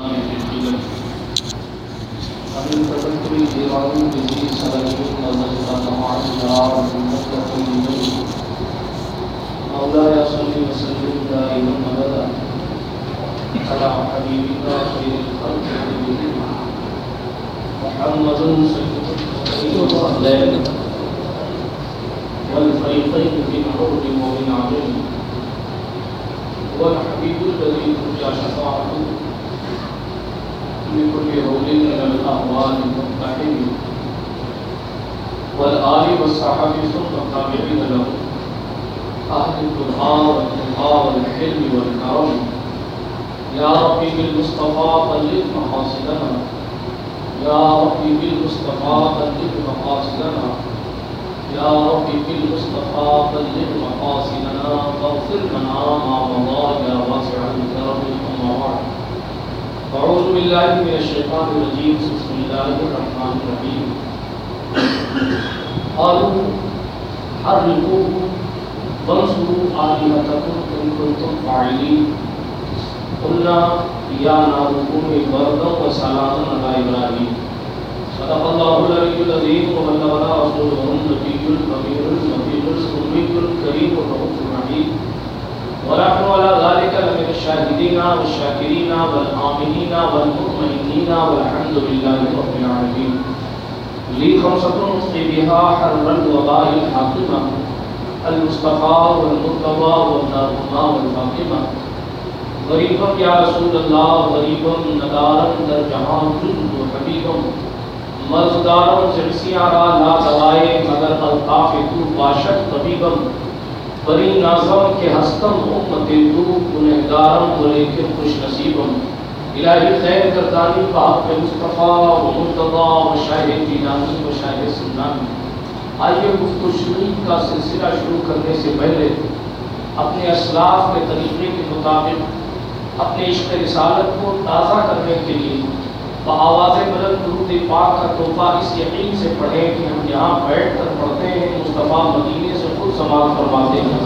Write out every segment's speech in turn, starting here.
مولاي صل وسلم دائما ابدا على حبيبنا خير الخلق محمد سيد المرسلين والفريقين من حر ومن عدل والحبيب الذي ترجى شفاعته لكل هول من الأهوال المقتحم والآل والصحاب ثم التابعين له أهل القرآن والتقى والحلم والكرم يا ربي بالمصطفى بلغ مقاصدنا يا ربي بالمصطفى بلغ مقاصدنا يا ربي بالمصطفى بلغ مقاصدنا واغفر لنا ما مضى يا واسع الكرم أما بعد أعوذ بالله من الشيطان الرجيم بسم الله الرحمن الرحيم قالوا حرقوه وانصروا آلهتكم إن كنتم فاعلين۔ قلنا، يا نار كوني بردا وسلاما على إبراهيم۔ صدق الله العلي العظيم، وبلغنا رسوله النبي الأمير النبي الأمي الكريم الرؤوف الرحيم۔ ونحن على ذلك الشاهدين والشاكرين والآمنين والمطمئنين والحمد لله رب العالمين. لي خمسة نطقي بها حر الوباء الحاكمة، المصطفى والمرتضى والنارما والفاطمة. غريبا يا رسول الله، غريبا ندارا در جهان جند حبيبا مرزدارا زرسيارا لا دوائے، مگر الطاف تو باشد طبيبا بری نازم کے ہستم امت تو گنہگارم و لیکن خوش نصیبم الہی خیر کردانی پاک پہ مصطفیٰ و مرتضی و شاہ جیلانی و شاہ سنانی آئیے گفت و شریف کا سلسلہ شروع کرنے سے پہلے اپنے اسلاف کے طریقے کے مطابق اپنے عشق رسالت کو تازہ کرنے کے لیے بآواز بلند درود پاک کا تحفہ اس یقین سے پڑھیں کہ ہم یہاں بیٹھ کر پڑھتے ہیں مصطفیٰ مدینے سے خود سماعت فرماتے ہیں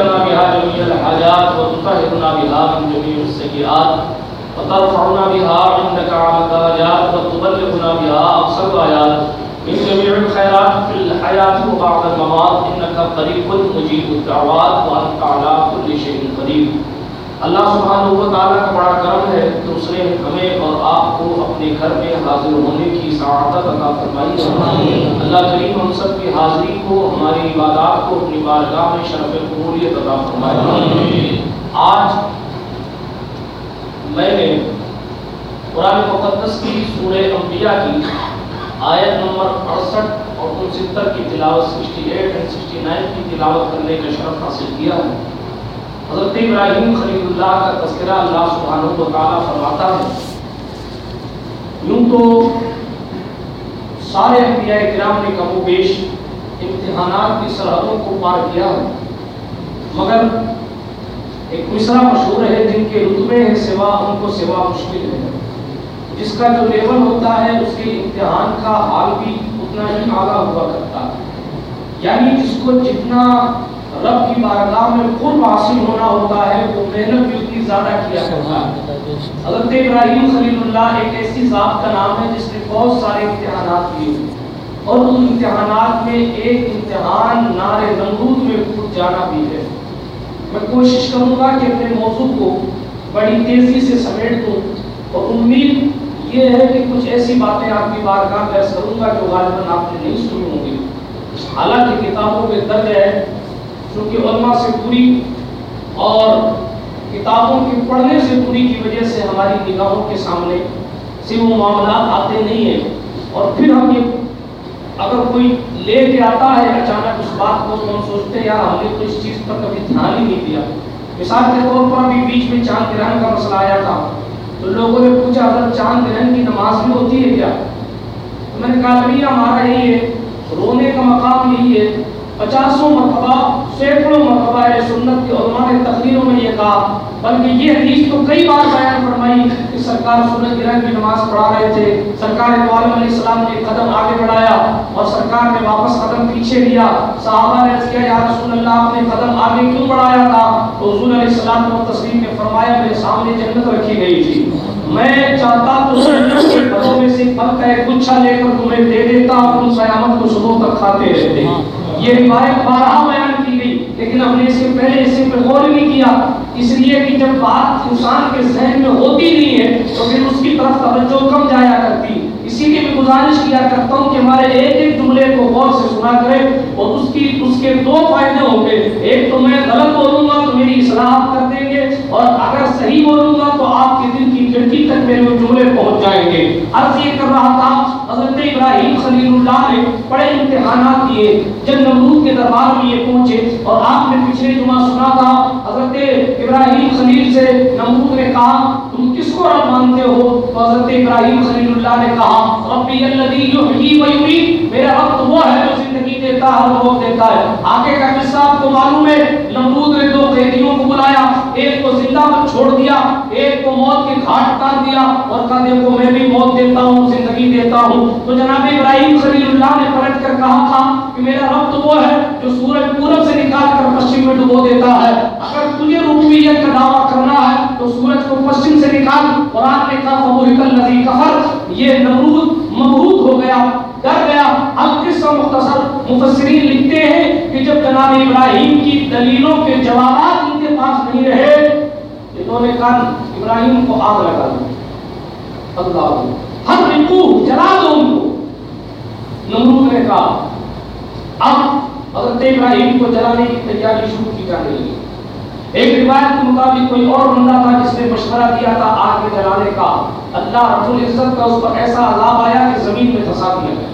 وعلى بها جميع الحاجات وتطهرنا بها من جميع السيئات وترفعنا بها عندك على الدرجات وتبلغنا بها أقصى الغايات من جميع الخيرات في الحياة وبعد الممات إنك قريب مجيب الدعوات وأنت على كل شيء قدير. اللہ سبحانہ و تعالیٰ کا بڑا کرم ہے کہ اس نے ہمیں اور آپ کو اپنے گھر میں حاضر ہونے کی سعادت عطا فرمائی ہے۔ اللہ کریم ہم سب کی حاضری کو ہماری عبادات کو اپنی بارگاہ میں شرف قبولیت عطا فرمائے۔ آج میں نے قرآن مقدس کی سورہ انبیاء کی آیت نمبر اڑسٹھ اور انستر کی تلاوت sixty eight and sixty nine کی تلاوت کرنے کا شرف حاصل کیا ہے۔ حضرت ابراہیم خلیل اللہ کا تذکرہ اللہ سبحانہ و تعالیٰ فرماتا ہے۔ یوں تو سارے انبیاء کرام نے کم و بیش امتحانات کی سرحدوں کو پار کیا ہے، مگر ایک مصرع مشہور ہے جن کے رتبے ہیں سوا ان کو سوا مشکل ہے۔ جس کا جو لیول ہوتا ہے، اس کے امتحان کا حال بھی اتنا ہی اعلیٰ ہوا کرتا ہے۔ یعنی جس کو جتنا رب کی بارگاہ میں قرب حاصل ہونا ہوتا ہے، وہ محنت بھی اتنی زیادہ کیا کرتا ہے۔ حضرت ابراہیم خلیل اللہ ایک ایسی ذات کا نام ہے جس نے بہت سارے امتحانات دیے اور ان امتحانات میں ایک امتحان نار نمرود میں کود جانا بھی ہے۔ میں کوشش کروں گا کہ اپنے موضوع کو بڑی تیزی سے سمیٹ دوں اور امید یہ ہے کہ کچھ ایسی باتیں آپ کی بار بارگاہ میں کروں گا جو غالباً آپ نے نہیں سنی ہوں گی۔ حالانکہ کتابوں میں درج ہے چونکہ علماء سے پوری اور کتابوں کے پڑھنے سے پوری کی وجہ سے ہماری نگاہوں کے سامنے سے وہ معاملات آتے نہیں ہیں اور پھر ہم یہ اگر کوئی لے کے آتا ہے، اچانک اس بات کو تو ہم سوچتے یار، ہم نے تو اس چیز پر کبھی دھیان ہی نہیں دیا۔ مثال کے طور پر ابھی بیچ میں چاند گرہن کا مسئلہ آیا تھا۔ تو لوگوں نے پوچھا اگر چاند گرہن کی نماز بھی ہوتی ہے کیا؟ تو میں نے کہا نہیں ہمارا یہی ہے، رونے کا مقام یہی ہے۔ پچاسوں مرتبہ، سینکڑوں مرتبہ ہے سنت کے علماء نے تقریروں میں یہ کہا، بلکہ یہ حدیث تو کئی بار بیان فرمائی کہ سرکار سورج گرہن کی نماز پڑھا رہے تھے، سرکار عالم علیہ السلام نے قدم آگے بڑھایا اور سرکار نے واپس قدم پیچھے لیا۔ صحابہ نے کیا، یا رسول اللہ، آپ نے قدم آگے کیوں بڑھایا تھا؟ تو حضور علیہ السلام کو تسلیم نے فرمایا، میرے سامنے جنت رکھی گئی تھی۔ میں چاہتا تو جنت کے پھلوں میں سے پھل کا ایک گچھا لے کر تمہیں دے دیتا اور تم قیامت کو صبح تک کھاتے رہتے۔ یہ روایت بارہا بیان کی گئی، لیکن ہم نے اس کے پہلے اس پر غور نہیں کیا۔ اس لیے کہ جب بات انسان کے ذہن میں ہوتی نہیں ہے، تو پھر اس کی طرف توجہ کم جایا کرتی۔ اسی لیے میں گزارش کیا کرتا ہوں کہ ہمارے ایک ایک جملے کو غور سے سنا کرے اور اس کی اس کے دو فائدے ہوں گے۔ ایک تو میں غلط بولوں گا تو میری اصلاح کر دیں گے اور اگر صحیح بولوں گا تو آپ کے دل کی کھڑکی تک میرے وہ جملے پہنچ جائیں گے۔ عرض یہ کر رہا تھا، حضرت ابراہیم خلیل اللہ نے بڑے امتحانات دیے جب نمرود کے دربار میں یہ پہنچے اور آپ نے پچھلے جمعہ سنا تھا، حضرت ابراہیم خلیل سے نمرود نے کہا تم کس کو رب مانتے ہو؟ حضرت ابراہیم خلیل اللہ نے کہا، ربی الذی یحیی و یمیت، میرا رب تو وہ ہے جو زندگی دیتا ہے اور موت دیتا ہے۔ آگے کا قصہ آپ کو معلوم ہے نمرود نے دو قیدیوں کو بلایا، ایک کو زندہ پر چھوڑ دیا، ایک کو موت کے گھاٹ اتار دیا اور کہا، دیکھو، میں بھی موت دیتا ہوں، زندگی دیتا ہوں۔ تو جناب ابراہیم خلیل اللہ نے پلٹ کر کہا تھا کہ میرا رب تو وہ ہے جو سورج پورب سے نکال کر پشچم میں ڈبو دیتا ہے۔ اگر تجھے ربوبیت کا دعویٰ کرنا ہے تو سورج کو پشچم سے نکال، قرآن نے کہا فبوہک الذی کفر یہ نمرود مبہوت ہو گیا، ڈر گیا۔ اب قصہ مختصر مفسرین لکھتے ہیں کہ جب جناب ابراہیم کی دلیلوں کے جوابات ان کے پاس نہیں رہے، انہوں نے کہا، ابراہیم کو آگ لگا دو اللہ ہر رکو جلا دو ان کو نمرود نے کہا، اب حضرت ابراہیم کو جلانے کی تیاری شروع کی جا رہی ہے ایک روایت کے مطابق کوئی اور بندہ تھا جس نے مشورہ دیا تھا آگ میں جلانے کا، اللہ رب العزت کا اس پر ایسا عذاب آیا کہ زمین میں پھنسا دیا گیا۔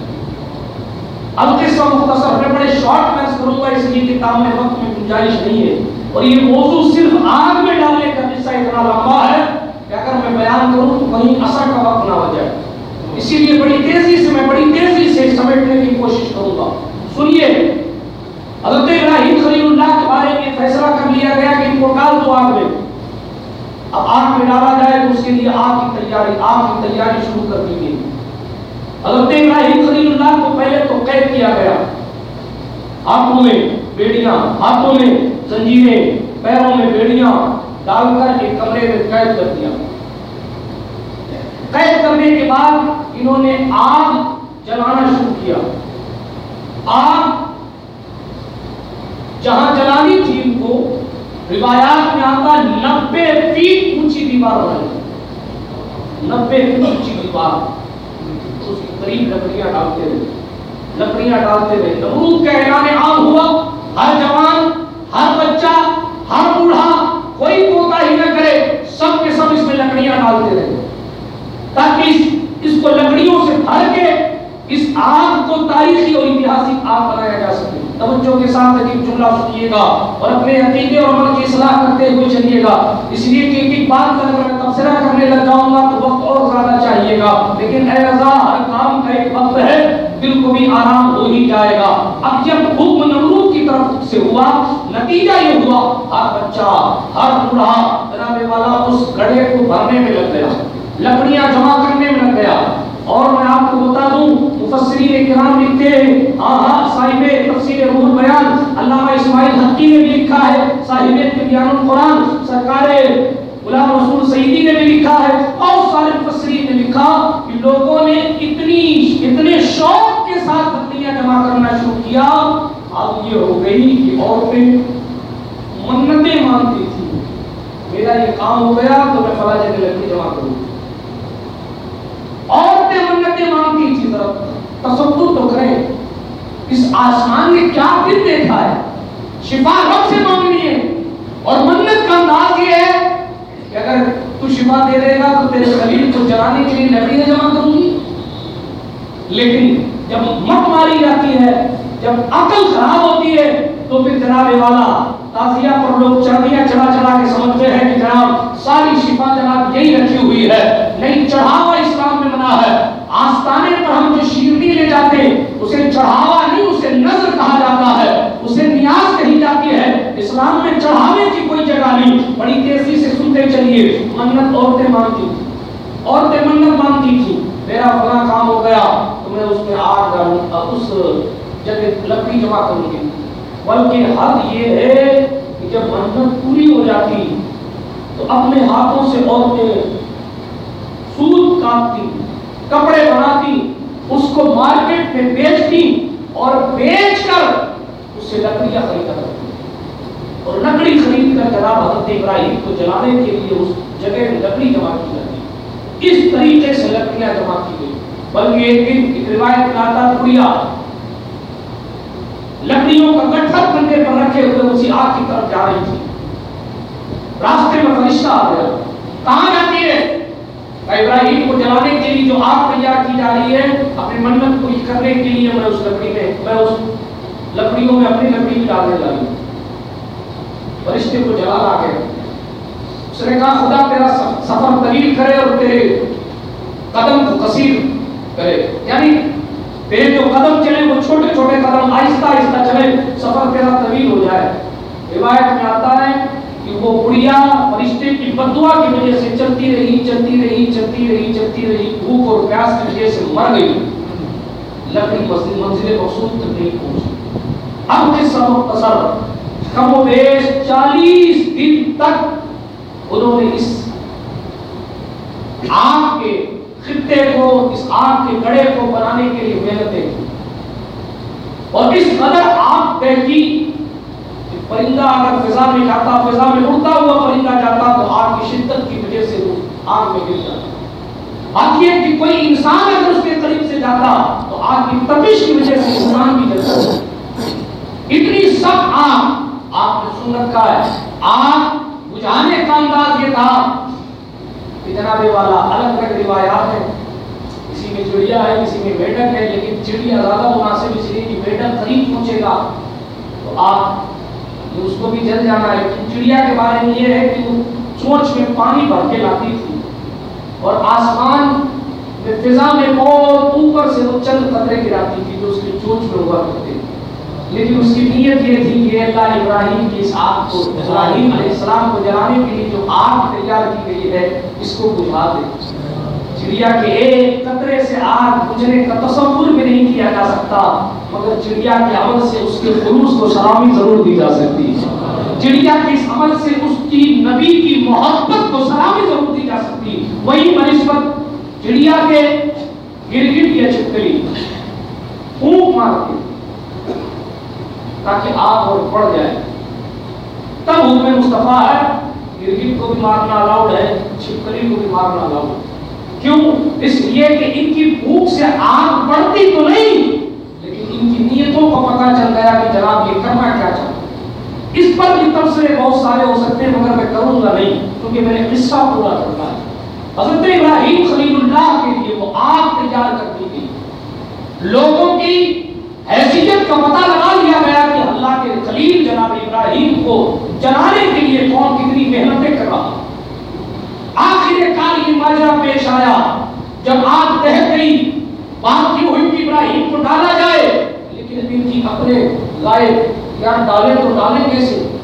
اب قصہ مختصر میں بڑے شارٹ میں کروں گا اس لیے کتاب میں وقت میں گنجائش نہیں ہے، اور یہ موضوع صرف آگ میں ڈالنے کا قصہ اتنا لمبا ہے کہ اگر میں بیان کروں تو کہیں اثر کا وقت نہ ہو جائے۔ اسی لیے بڑی تیزی سے، میں بڑی تیزی سے سمیٹنے کی کوشش کروں گا۔ سنیے، حضرت ابراہیم خلیل اللہ کے بارے میں فیصلہ کر لیا گیا کہ ان کو ڈال دو آگ میں اب آگ میں ڈالا جائے تو اس کے لیے آگ کی تیاری آگ کی تیاری شروع کر دی گئی حضرت ابراہیم خلیل اللہ کو پہلے تو قید کیا گیا۔ ہاتھوں میں بیڑیاں، ہاتھوں میں زنجیریں، پیروں میں بیڑیاں ڈال کر ایک کمرے میں قید کر دیا۔ قید کرنے کے بعد انہوں نے آگ جلانا شروع کیا۔ آگ جہاں جلانی تھی ان کو روایات میں آتا نبے فیٹ اونچی دیوار بنائی۔ نبے فیٹ اونچی دیوار۔ اس کے قریب لکڑیاں ڈالتے رہے۔ لکڑیاں ڈالتے رہے۔ نمرود کا اعلان عام ہوا۔ ہر جوان ہر بچہ ہر بوڑھا کوئی کوتا ہی نہ کرے۔ سب کے سب اس میں لکڑیاں ڈالتے رہے۔ تاکہ اس, اس کو لکڑیوں سے بھر کے اس آگ کو تاریخی اور اتہاسک آگ بنایا جا سکے۔ توجہ کے ساتھ ایک جملہ سنیے گا اور اپنے عقیدے اور عمل کی اصلاح کرتے ہوئے چلیے گا۔ اس لیے کہ ایک بات کا اگر تبصرہ کرنے لگ جاؤں گا تو وقت اور زیادہ چاہیے گا۔ لیکن اے رضا، ہر کام کا ایک وقت ہے، دل کو بھی آرام ہو ہی جائے گا۔ اب جب حکم نمرود کی طرف سے ہوا، نتیجہ یہ ہوا، ہر بچہ، ہر بوڑھا جناب والا اس گڑھے کو بھرنے میں لگ گیا۔ لکڑیاں جمع کرنے میں لگ گیا۔ اور میں آپ کو بتا دوں، مفسرین کرام لکھتے ہیں ہاں صاحب تفسیر روح البیان علامہ اسماعیل حقی نے بھی لکھا ہے، صاحب بیان القرآن سرکار غلام رسول سعیدی نے بھی لکھا ہے اور سارے مفسرین نے لکھا کہ لوگوں نے اتنی، اتنے شوق کے ساتھ لکڑیاں جمع کرنا شروع کیا۔ اب یہ ہو گئی کہ عورتیں منتیں مانتی تھی۔ میرا یہ کام ہو گیا تو میں فلاں جگہ لکڑی جمع کروں۔ عورتیں منتیں مانگتی تھی ذرا تصور تو کریں۔ اس آسمان نے کیا دن دیکھا ہے؟ شفا رب سے مانگنی ہے اور منت کا انداز یہ ہے کہ اگر تو شفا دے دے گا تو تیرے خلیل کو جلانے کے لیے لکڑیاں جمع کروں گی۔ لیکن جب مت ماری جاتی ہے، جب عقل خراب ہوتی ہے، تو پھر جناب والا تازیہ پر لوگ چڑھیاں چڑھا چڑھا کے سمجھتے ہیں کہ جناب ساری شفا جناب یہی رکھی ہوئی ہے۔ نہیں، چڑھاوا اسلام میں ہے۔ آستانے پر ہم جو شیرنی لے جاتے اسے چڑھاوا نہیں، اسے نظر کہا جاتا ہے۔ اسے نیاز کہی جاتی ہے۔ اسلام میں چڑھانے کی کوئی جگہ نہیں۔ بڑی تیزی سے سنتے چلیے۔ منت عورتیں مانتی تھی عورتیں منت مانتی تھی میرا فلاں کام ہو گیا، تو میں اس میں آگ ڈالوں اس جگہ لکڑی جمع کروں گی بلکہ حد یہ ہے کہ جب منت پوری ہو جاتی، تو اپنے ہاتھوں سے عورتیں سود کاٹتی۔ کپڑے بناتی، اس کو مارکیٹ میں بیچتی اور بیچ کر اس سے لکڑیاں خریدا کرتی اور لکڑی خرید کر جناب حضرت ابراہیم کو جلانے کے لیے اس جگہ میں لکڑی جمع کی جاتی۔ اس طریقے سے لکڑیاں جمع کی گئی۔ بلکہ ایک دن ایک روایت میں آتا پڑیا لکڑیوں کا گٹھر کندھے پر رکھے ہوئے اسی آگ کی طرف جا رہی تھی۔ راستے میں فرشتہ آ گیا۔ کہاں جاتی ہے؟ ابراہیم کو جلانے کے لیے جو آگ تیار کی جا رہی ہے، اپنے منت کو کرنے کے لیے میں اس لکڑی میں میں اس لکڑیوں میں اپنی لکڑی بھی ڈالنے جا رہی ہوں۔ فرشتے کو جلال آ گئے۔ اس نے کہا، خدا تیرا سفر طویل کرے اور تیرے قدم کو کثیر کرے۔ یعنی تیرے جو قدم چلے، وہ چھوٹے چھوٹے قدم آہستہ آہستہ چلے، سفر تیرا طویل ہو جائے۔ روایت میں آتا ہے کہ وہ بڑھیا فرشتے کی بدعا کی وجہ سے چلتی رہی چلتی رہی چلتی رہی چلتی رہی، بھوک اور پیاس کی وجہ سے مر گئی۔ لکڑی مسجد منزل مقصود تک نہیں پہنچی۔ اب کے سب مختصر کم و بیش چالیس دن تک انہوں نے اس آگ کے خطے کو، اس آگ کے گڑے کو بنانے کے لیے محنتیں کی۔ اور اس قدر آگ طے کی پرندہ اگر فضا میں جاتا، فضا میں اڑتا ہوا پرندہ جاتا تو آگ کی شدت کی وجہ سے وہ آگ میں گر جاتا۔ بات یہ کہ کوئی انسان اگر اس کے قریب سے جاتا تو آگ کی تپش کی وجہ سے انسان بھی جلتا۔ اتنی سخت آگ آپ نے سن رکھا ہے، آگ بجھانے کا انداز یہ تھا کہ جناب والا الگ الگ روایات ہیں۔ کسی میں چڑیا ہے، کسی میں میڈک ہے، لیکن چڑیا زیادہ مناسب اس لیے کہ میڈک قریب پہنچے گا تو آپ تو اس کو بھی جل جانا ہے۔ چڑیا کے بارے میں یہ ہے کہ وہ چونچ میں پانی بھر کے لاتی تھی۔ اور آسمان فضا میں بہت اوپر سے وہ چند قطرے گراتی تھی جو اس کی چونچ میں ہوا کرتے لیکن اس کی نیت یہ تھی کہ اللہ ابراہیم کی اس آگ کو ابراہیم علیہ السلام کو جلانے کے لیے جو آگ تیار کی گئی ہے، اس کو بجھا دے۔ چڑیا کے ایک قطرے سے آگ بجھنے کا تصور بھی نہیں کیا جا سکتا، مگر چڑیا کے عمل سے اس کے خلوص کو سلامی ضرور دی جا سکتی۔ چڑیا کے اس عمل سے اس کی نبی کی محبت کو سلامی ضرور دی جا سکتی۔ وہی بنسبت چڑیا کے گرگٹ یا چھپکلی پھونک مار کے، تاکہ آگ اور پڑ جائے۔ تب حکم مصطفیٰ ہے، گرگٹ کو بھی مارنا الاؤڈ ہے چھپکلی کو بھی مارنا الاؤڈ ہے کیوں؟ اس لیے کہ ان کی بھوک سے آگ بڑھتی تو نہیں، لیکن ان کی نیتوں کو پتہ چل گیا کہ جناب یہ کرنا کیا چاہتا اس پر بھی تبصرے بہت سارے ہو سکتے ہیں، مگر میں کروں گا نہیں، کیونکہ میں نے قصہ پورا کرنا ہے۔ حضرت ابراہیم خلیل اللہ کے لیے وہ آگ تیار کر دی گئی لوگوں کی حیثیت کا پتہ لگا لیا گیا کہ اللہ کے خلیل جناب ابراہیم کو جلانے کے لیے کون کتنی محنتیں کر رہا آخر کار یہ ماجرا پیش آیا۔ جب آگ دہ گئی، بات کی ہوئی کہ ابراہیم کو ڈالا جائے، لیکن ان کی جی اپنے لائے یار ڈالے تو ڈالے کیسے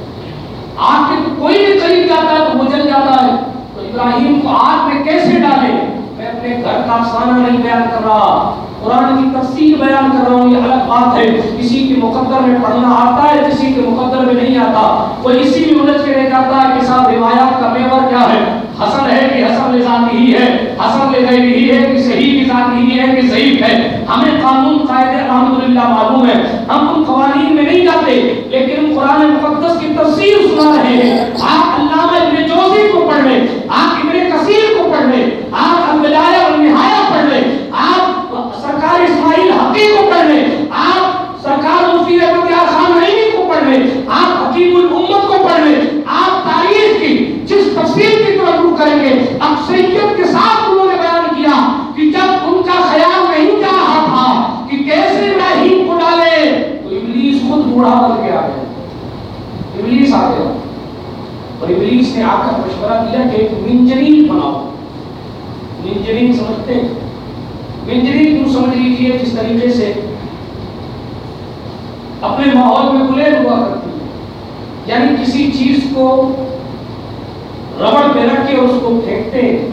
آگ کے کوئی بھی قریب جاتا ہے تو وہ جل جاتا ہے۔ تو ابراہیم کو آگ میں کیسے ڈالے؟ میں اپنے گھر کا افسانہ نہیں بیان کر رہا۔ قرآن کی تفسیر بیان کر رہا ہوں، یہ الگ بات ہے۔ کسی کے مقدر میں پڑھنا آتا ہے، کسی کے مقدر میں نہیں آتا۔ وہ اسی میں الجھ کے رہ جاتا ہے کہ صاحب روایات کا میور کیا ہے؟ حسن ہے کہ حسن لذاتی ہی ہے، حسن لغیری ہی ہے کہ صحیح لذاتی ہی ہے کہ ضعیف ہے۔ ہمیں قانون قاعدے الحمدللہ معلوم ہے۔ ہم ان قوانین میں نہیں جاتے، لیکن ہم قرآن مقدس کی تفسیر سنا رہے ہیں۔ آپ علامہ ابن جوزی کو پڑھ لیں، آپ ابن کثیر کو پڑھ لیں، آپ البدایہ والنہایہ پڑھ لیں، آپ سرکار اسماعیل حقی کو پڑھ لیں، آپ سرکار مفتی رحمت اللہ خان رحیمی کو پڑھ لیں، آپ حکیم الامت کو پڑھ لیں، آپ تاریخ کی جس تفسیر کی طرف رجوع کریں گے اکثریت کے ساتھ انہوں نے بیان کیا کہ جب ان کا خیال نہیں جا رہا تھا کہ کیسے ابراہیم کو ڈالے، تو ابلیس خود بوڑھا بن کے آ گیا ابلیس آ گیا اور ابلیس نے آ کر مشورہ دیا کہ ایک منجرین بناؤ۔ منجرین سمجھتے ہیں۔ منجرین کیوں سمجھ لیجیے جس طریقے سے اپنے ماحول میں گلے ہوا کرتی ہے۔ یعنی کسی چیز کو ربڑ پہ رکھ کے اس کو پھینکتے ہیں،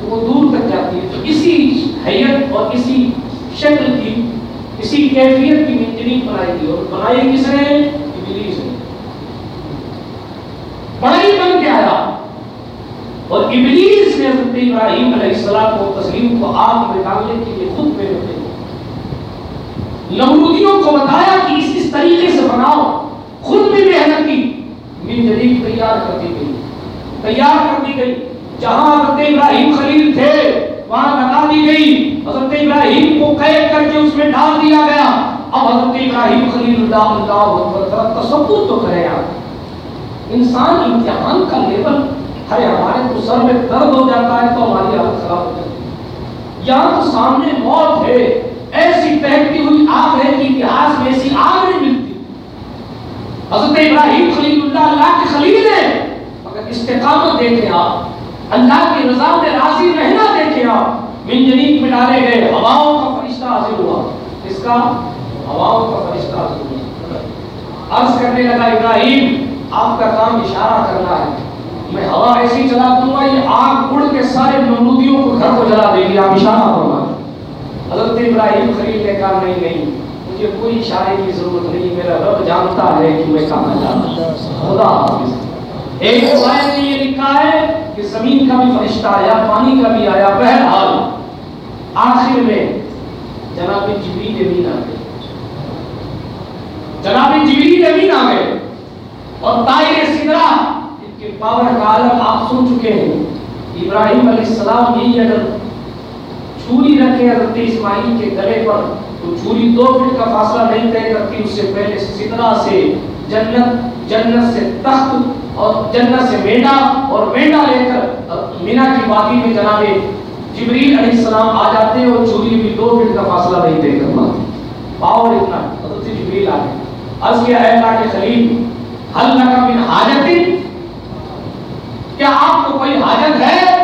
تو وہ دور تک جاتی ہے۔ تو اسی حیت اور اسی شکل کی، اسی کیفیت کی منجنی بنائی گئی۔ اور بنائی کس نے؟ ابلیس نے۔ بڑا ہی بن کے آیا۔ اور ابلیس نے حضرت ابراہیم علیہ السلام کو تسلیم کو آگ میں ڈالنے کے لیے خود میں ہوتے نمرودیوں کو بتایا کہ اس اس طریقے سے بناؤ۔ خود بھی محنت کی۔ من تیار کر دی گئی۔ تیار کر دی گئی۔ جہاں حضرت ابراہیم خلیل تھے، وہاں لگا دی گئی۔ حضرت ابراہیم کو قید کر کے اس میں ڈال دیا گیا۔ اب حضرت ابراہیم خلیل اللہ اللہ اکبر تصور تو کرے آپ۔ انسان امتحان کا لیول ارے ہمارے تو سر میں درد ہو جاتا ہے تو ہماری حالت خراب ہو جاتی ہے۔ یہاں تو سامنے موت ہے، ایسی پہنتی ہوئی آگ ہے کہ اتہاس میں ایسی آگ نہیں ملتی۔ حضرت ابراہیم خلیل اللہ اللہ کے خلیل ہے مگر استقامت دیکھیں آپ اللہ کی رضا میں راضی رہنا دیکھیں آپ من جنید میں ڈالے گئے، ہواؤں کا فرشتہ حاضر ہوا۔ اس کا؟ ہواؤں کا فرشتہ حاضر ہوا۔ عرض کرنے لگا، ابراہیم، آپ کا کام اشارہ کرنا ہے۔ میں ہوا ایسی چلا دوں گا، یہ آگ اڑ کے سارے نمرودیوں کو گھر کو جلا دے گی۔ آپ اشارہ کرنا حضرت ابراہیم خلیل نے کہا، نہیں نہیں، مجھے کوئی اشارے کی ضرورت نہیں، میرا رب جانتا ہے کہ میں کہاں جانا خدا حافظ۔ ایک روایت میں یہ لکھا ہے کہ زمین کا بھی فرشتہ آیا، پانی کا بھی آیا۔ بہرحال، آخر میں جناب جبریل امین آ گئے جناب جبریل امین آ گئے اور طائر سدرا ان کے پاور کا عالم آپ سن چکے ہیں۔ ابراہیم علیہ السلام یہی اگر چھری رکھے حضرت اسماعیل کے گلے پر، تو چھری دو فٹ کا فاصلہ نہیں طے کرتی، اس سے پہلے سدرا سے جنت جنت سے تخت اور جنت سے میڈا اور میڈا لے کر مینا کی وادی میں جناب جبریل علیہ السلام آ جاتے ہیں اور چھری بھی دو فٹ کا فاصلہ نہیں طے کر پاتی پاور اتنا حضرت جبریل آ گئے۔ عرض کیا ہے اللہ کے خلیل حل لکا من حاجت؟ کیا آپ کو کوئی حاجت ہے؟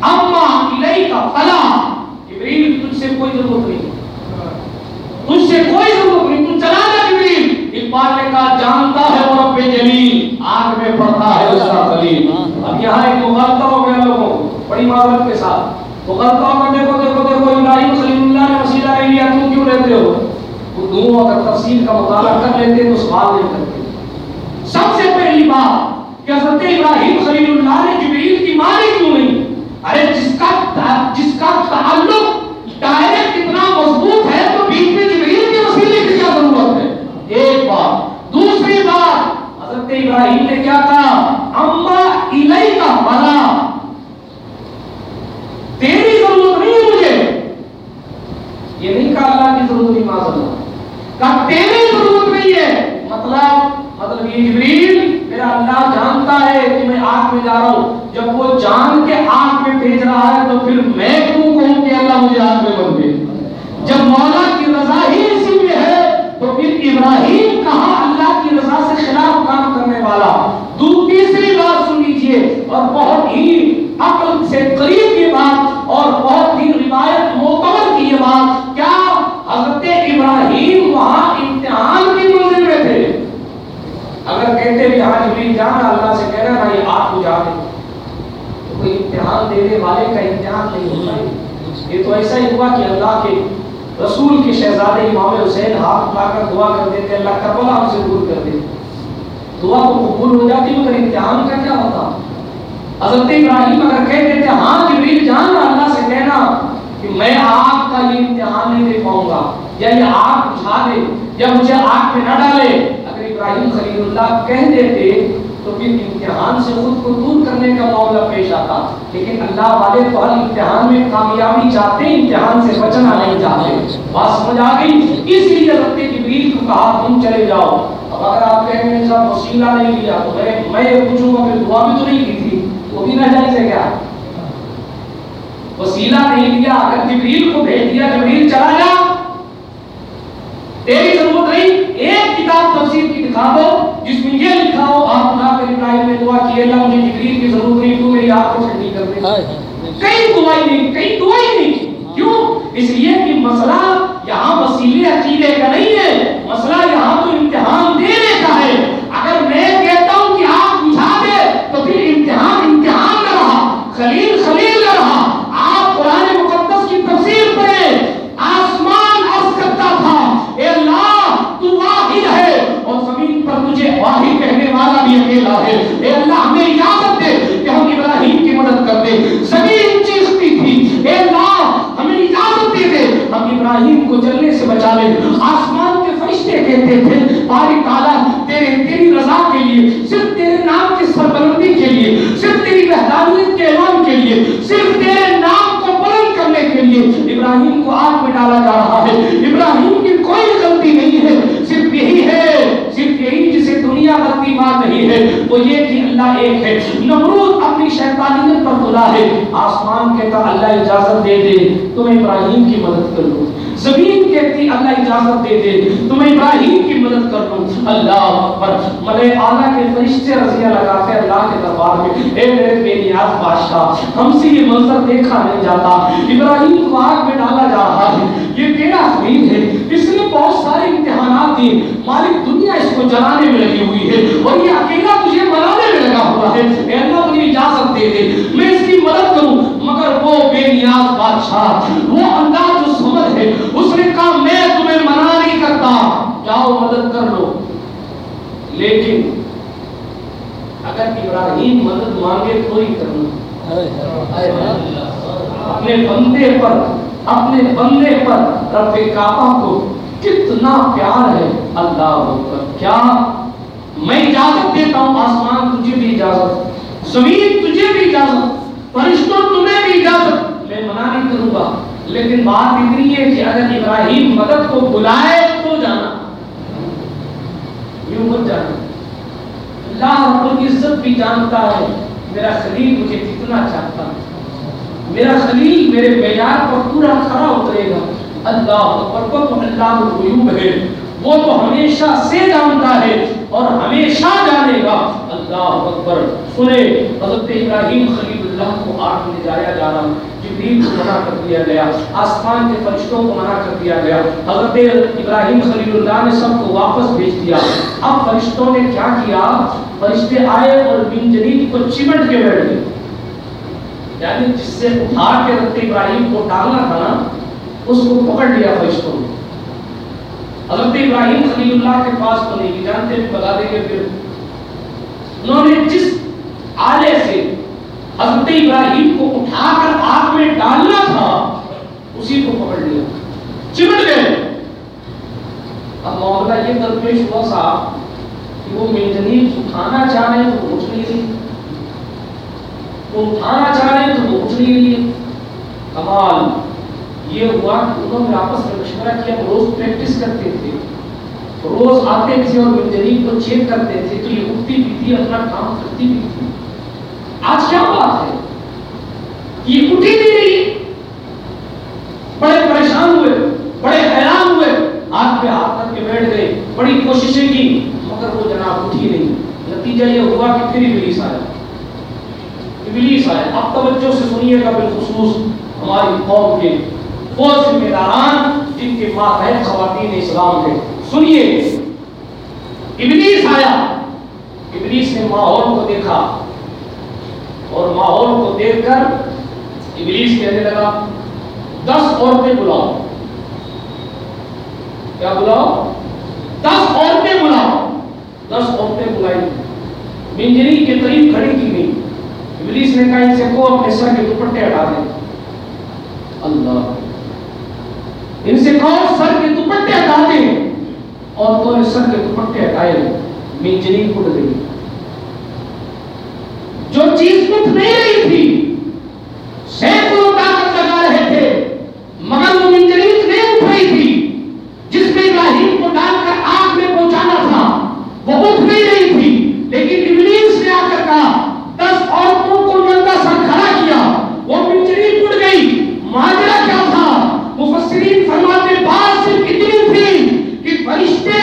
اما الی کا فلا۔ جبریل، تجھ سے کوئی ضرورت نہیں۔ تجھ سے کوئی ضرورت نہیں، تو چلا جا۔ جبریل اقبال نے کہا جانتا ہے وہ رب جلیل۔ آگ میں پڑتا ہے اس کا خلیل۔ اب یہاں ایک مغالطہ ہو گیا لوگوں، بڑی معذرت کے ساتھ۔ مغالطہ ہو گیا دیکھو دیکھو دیکھو ابراہیم خلیل اللہ نے وسیلہ نہیں لیا، تم کیوں لیتے ہو؟ اردو اگر تفصیل کا مطالعہ کر لیتے تو سوال نہیں کرتے۔ سب سے پہلی بات کہ حضرت ابراہیم خلیل اللہ نے جبریل کی مانی کیوں نہیں؟ ارے، جس کا جس کا تعلق ڈائریکٹ اتنا مضبوط ہے تو بیچ میں جبریل کے وسیلے کی کیا ضرورت ہے ایک بات دوسری بات حضرت ابراہیم نے کیا کہا اما الی کا منا تیری ضرورت نہیں ہے مجھے۔ یہ نہیں کہا اللہ کی ضرورت نہیں معاذ اللہ کہا تیری ضرورت نہیں ہے۔ مطلب مطلب یہ جبریل میرا اللہ جانتا ہے کہ میں آگ میں جا رہا ہوں۔ جب وہ جان کے آگ میں بھیج رہا ہے، تو پھر میں کیوں کہوں کہ اللہ مجھے آگ میں بن جب مولا کی رضا ہی اسی میں ہے، تو پھر ابراہیم کہاں اللہ کی رضا سے خلاف کام کرنے والا۔ دو تیسری بات سن لیجیے۔ اور بہت ہی عقل سے قریب کی بات اور بہت ہی روایت معتبر کی یہ بات۔ کیا حضرت ابراہیم وہاں امتحان کی منزل میں تھے؟ اگر کہتے بھی ہاں جبریل جانا اللہ سے کہنا نا یہ آپ کو جا دے تو کوئی امتحان دینے والے کا امتحان نہیں ہوتا۔ یہ تو ایسا ہی ہوا کہ اللہ کے رسول کے شہزادے امام حسین ہاتھ اٹھا کر دعا کر دیتے، اللہ کربلا ہم سے دور کر دے دعا کو قبول ہو جاتی مگر امتحان کا کیا ہوتا؟ حضرت ابراہیم اگر کہہ دیتے ہاں جبریل جان، اللہ سے کہنا کہ میں آپ کا یہ امتحان نہیں دے پاؤں گا یعنی یا یہ آگ بجھا دے، یا مجھے آگ میں نہ ڈالے۔ اگر ابراہیم خلیل اللہ کہہ دیتے تو پھر امتحان سے خود کو دور کرنے کا معاملہ پیش آتا۔ لیکن اللہ والے تو ہر امتحان میں کامیابی چاہتے ہیں، امتحان سے بچنا نہیں چاہتے۔ بات سمجھ آ گئی؟ اس لیے حضرت جبریل کو کہا، تم چلے جاؤ۔ اب اگر آپ کہیں گے صاحب وسیلہ نہیں لیا، تو میں میں پوچھوں گا پھر دعا بھی تو نہیں کی تھی۔ وہ بھی نہ جائز ہے کیا؟ وسیلہ نہیں لیا، اگر جبریل کو بھیج دیا، جبریل چلا جا۔ تیری ضرورت نہیں۔ ایک کتاب تفسیر کی دکھا دو جس میں یہ لکھا ہو آپ خدا کر ابراہیم نے دعا کی اللہ مجھے جبریل کی ضرورت نہیں تو میری آنکھ کو ٹھنڈی کر دے کئی دعائیں نہیں کئی دعائیں نہیں۔ کیوں؟ اس لیے کہ مسئلہ یہاں وسیلے عقیدے کا نہیں ہے مسئلہ یہاں تو امتحان دینے ہے اے اللہ، ہمیں اجازت دے کہ ہم ابراہیم کی مدد کر زمین چیزتی تھی۔ اے اللہ، ہمیں اجازت دے دے۔ ہم ابراہیم کو جلنے سے بچا لیں۔ آسمان کے فرشتے کہتے تھے، باری تعالیٰ، تیرے، تیری رضا کے لیے، صرف تیرے نام کی سربلندی کے لیے، صرف تیری وحدانیت کے اعلان کے لیے، صرف تیرے نام کو بلند کرنے کے لیے ابراہیم کو آگ میں ڈالا جا رہا ہے۔ ابراہیم کی کوئی غلطی نہیں ہے۔ صرف یہی ہے صرف یہی جسے دنیا غلطی مار نہیں ہے، وہ یہ کہ اللہ ایک ہے۔ نمرود اپنی شیطانیت پر تلا ہے۔ آسمان کہتا، اللہ اجازت دے دے تم ابراہیم کی مدد کر لو زمین کہتی، اللہ اجازت دے دے۔ تم ابراہیم کی مدد کر لو اللہ اکبر۔ ملے اعلیٰ کے فرشتے رضیہ لگاتے اللہ کے دربار میں، اے میرے بے نیاز بادشاہ، ہم سے یہ منظر دیکھا نہیں جاتا۔ ابراہیم کو آگ میں ڈالا جا رہا ہے۔ یہ تیرا خرید ہے۔ اس نے بہت سارے امتحانات دیے۔ مالک دنیا اس کو جلانے میں لگی ہوئی ہے۔ اور یہ اکیلا تجھے منانے میں لگا ہوا ہے۔ اے اللہ مجھے اجازت دے دے۔ میں اس کی مدد کروں۔ مگر وہ بے نیاز بادشاہ، وہ انداز جو سمجھ ہے۔ اس نے کہا، میں تمہیں منع نہیں کرتا۔ جاؤ مدد کر لو۔ لیکن اگر ابراہیم مدد مانگے تو ہی کرنا اپنے بندے پر اپنے بندے پر رب کعبہ کو کتنا پیار ہے۔ اللہ اکبر کیا میں اجازت دیتا ہوں؟ آسمان تجھے بھی اجازت زمین تجھے بھی اجازت فرشتوں تمہیں بھی اجازت۔ میں منع نہیں کروں گا لیکن بات اتنی ہے کہ اگر ابراہیم مدد کو بلائے یوں مت جانا اللہ رب العزت بھی جانتا ہے۔ میرا خلیل مجھے کتنا چاہتا ہے۔ میرا خلیل میرے معیار پر پورا کھڑا اترے گا۔ اللہ اکبر کو تو اللہ الغیوب ہے۔ وہ تو ہمیشہ سے جانتا ہے اور ہمیشہ جانے گا۔ اللہ اکبر، سنے، حضرت ابراہیم خلیل اللہ کو آگ میں جایا جا رہا۔ ہوں جبریل کو منع کر دیا گیا، آسمان کے فرشتوں کو منع کر دیا گیا۔ حضرت ابراہیم خلیل اللہ نے سب کو واپس بھیج دیا۔ اب فرشتوں نے کیا کیا؟ فرشتے آئے اور بن جدید کو چمٹ کے بیٹھ گئے۔ یعنی جس سے اٹھا کے حضرت ابراہیم کو ڈالنا تھا نا اس کو پکڑ لیا فرشتوں نے۔ حضرت ابراہیم خلیل اللہ کے پاس تو نہیں، جانتے بھی بتا دیں گے پھر۔ انہوں نے جس آلے سے حضرت ابراہیم کو اٹھا کر آگ میں ڈالنا تھا، اسی کو پکڑ لیا۔ چمٹ گئے۔ اب معاملہ یہ درپیش ہوا صاحب کہ وہ منجنیب اٹھانا چاہ رہے ہیں تو اٹھ نہیں رہی۔ وہ اٹھانا چاہ رہے ہیں تو وہ اٹھ نہیں رہی۔ کمال، یہ ہوا کہ انہوں نے آپس میں مشورہ کیا روز پریکٹس کرتے تھے۔ روز آتے تھے اور منجنیب کو چیک کرتے تھے تو یہ اٹھتی بھی تھی، اپنا کام کرتی بھی تھی۔ آج کیا بات ہے۔ یہ اٹھی بھی نہیں۔ بڑے پریشان ہوئے، بڑے حیران ہوئے۔ ہاتھ پہ ہاتھ کر کے بیٹھ گئے، بڑی کوششیں کی، مگر وہ جناب اٹھی نہیں۔ نتیجہ یہ ہوا کہ پھر ابلیس آیا۔ ابلیس آیا۔ اب توجہ سے سنیے گا بالخصوص ہماری قوم کے وہ ذمہ داران جن کے ماتحت خواتین اسلام تھے سنیے، ابلیس آیا۔ ابلیس نے ماحول کو دیکھا۔ اور ماحول کو دیکھ کر ابلیس کہنے لگا، دس عورتیں بلاؤ۔ کیا بلاؤ؟ دس عورتیں بلاؤ۔ دس عورتیں بلائی۔ منجری کے قریب کھڑی کی گئی۔ ابلیس نے کہا، ان سے کو اپنے سر کے دوپٹے ہٹا دیں۔ اللہ۔ ان سے کہو سر کے دوپٹے ہٹا دیں۔ اور تو نے سر کے دوپٹے ہٹائے۔ منجری اٹھ گئی۔ چیز کچھ نہیں رہی تھی سینکڑوں طاقت لگا رہے تھے مگر وہ منجریت نہیں اٹھ رہی تھی جس میں ابراہیم کو ڈال کر آگ میں پہنچانا تھا وہ اٹھ نہیں رہی تھی لیکن ابلیس نے آ کر کہا دس عورتوں کو ننگا سر کھڑا کیا وہ منجریت اٹھ گئی ماجرا کیا تھا مفسرین فرماتے بات صرف اتنی تھی کہ فرشتے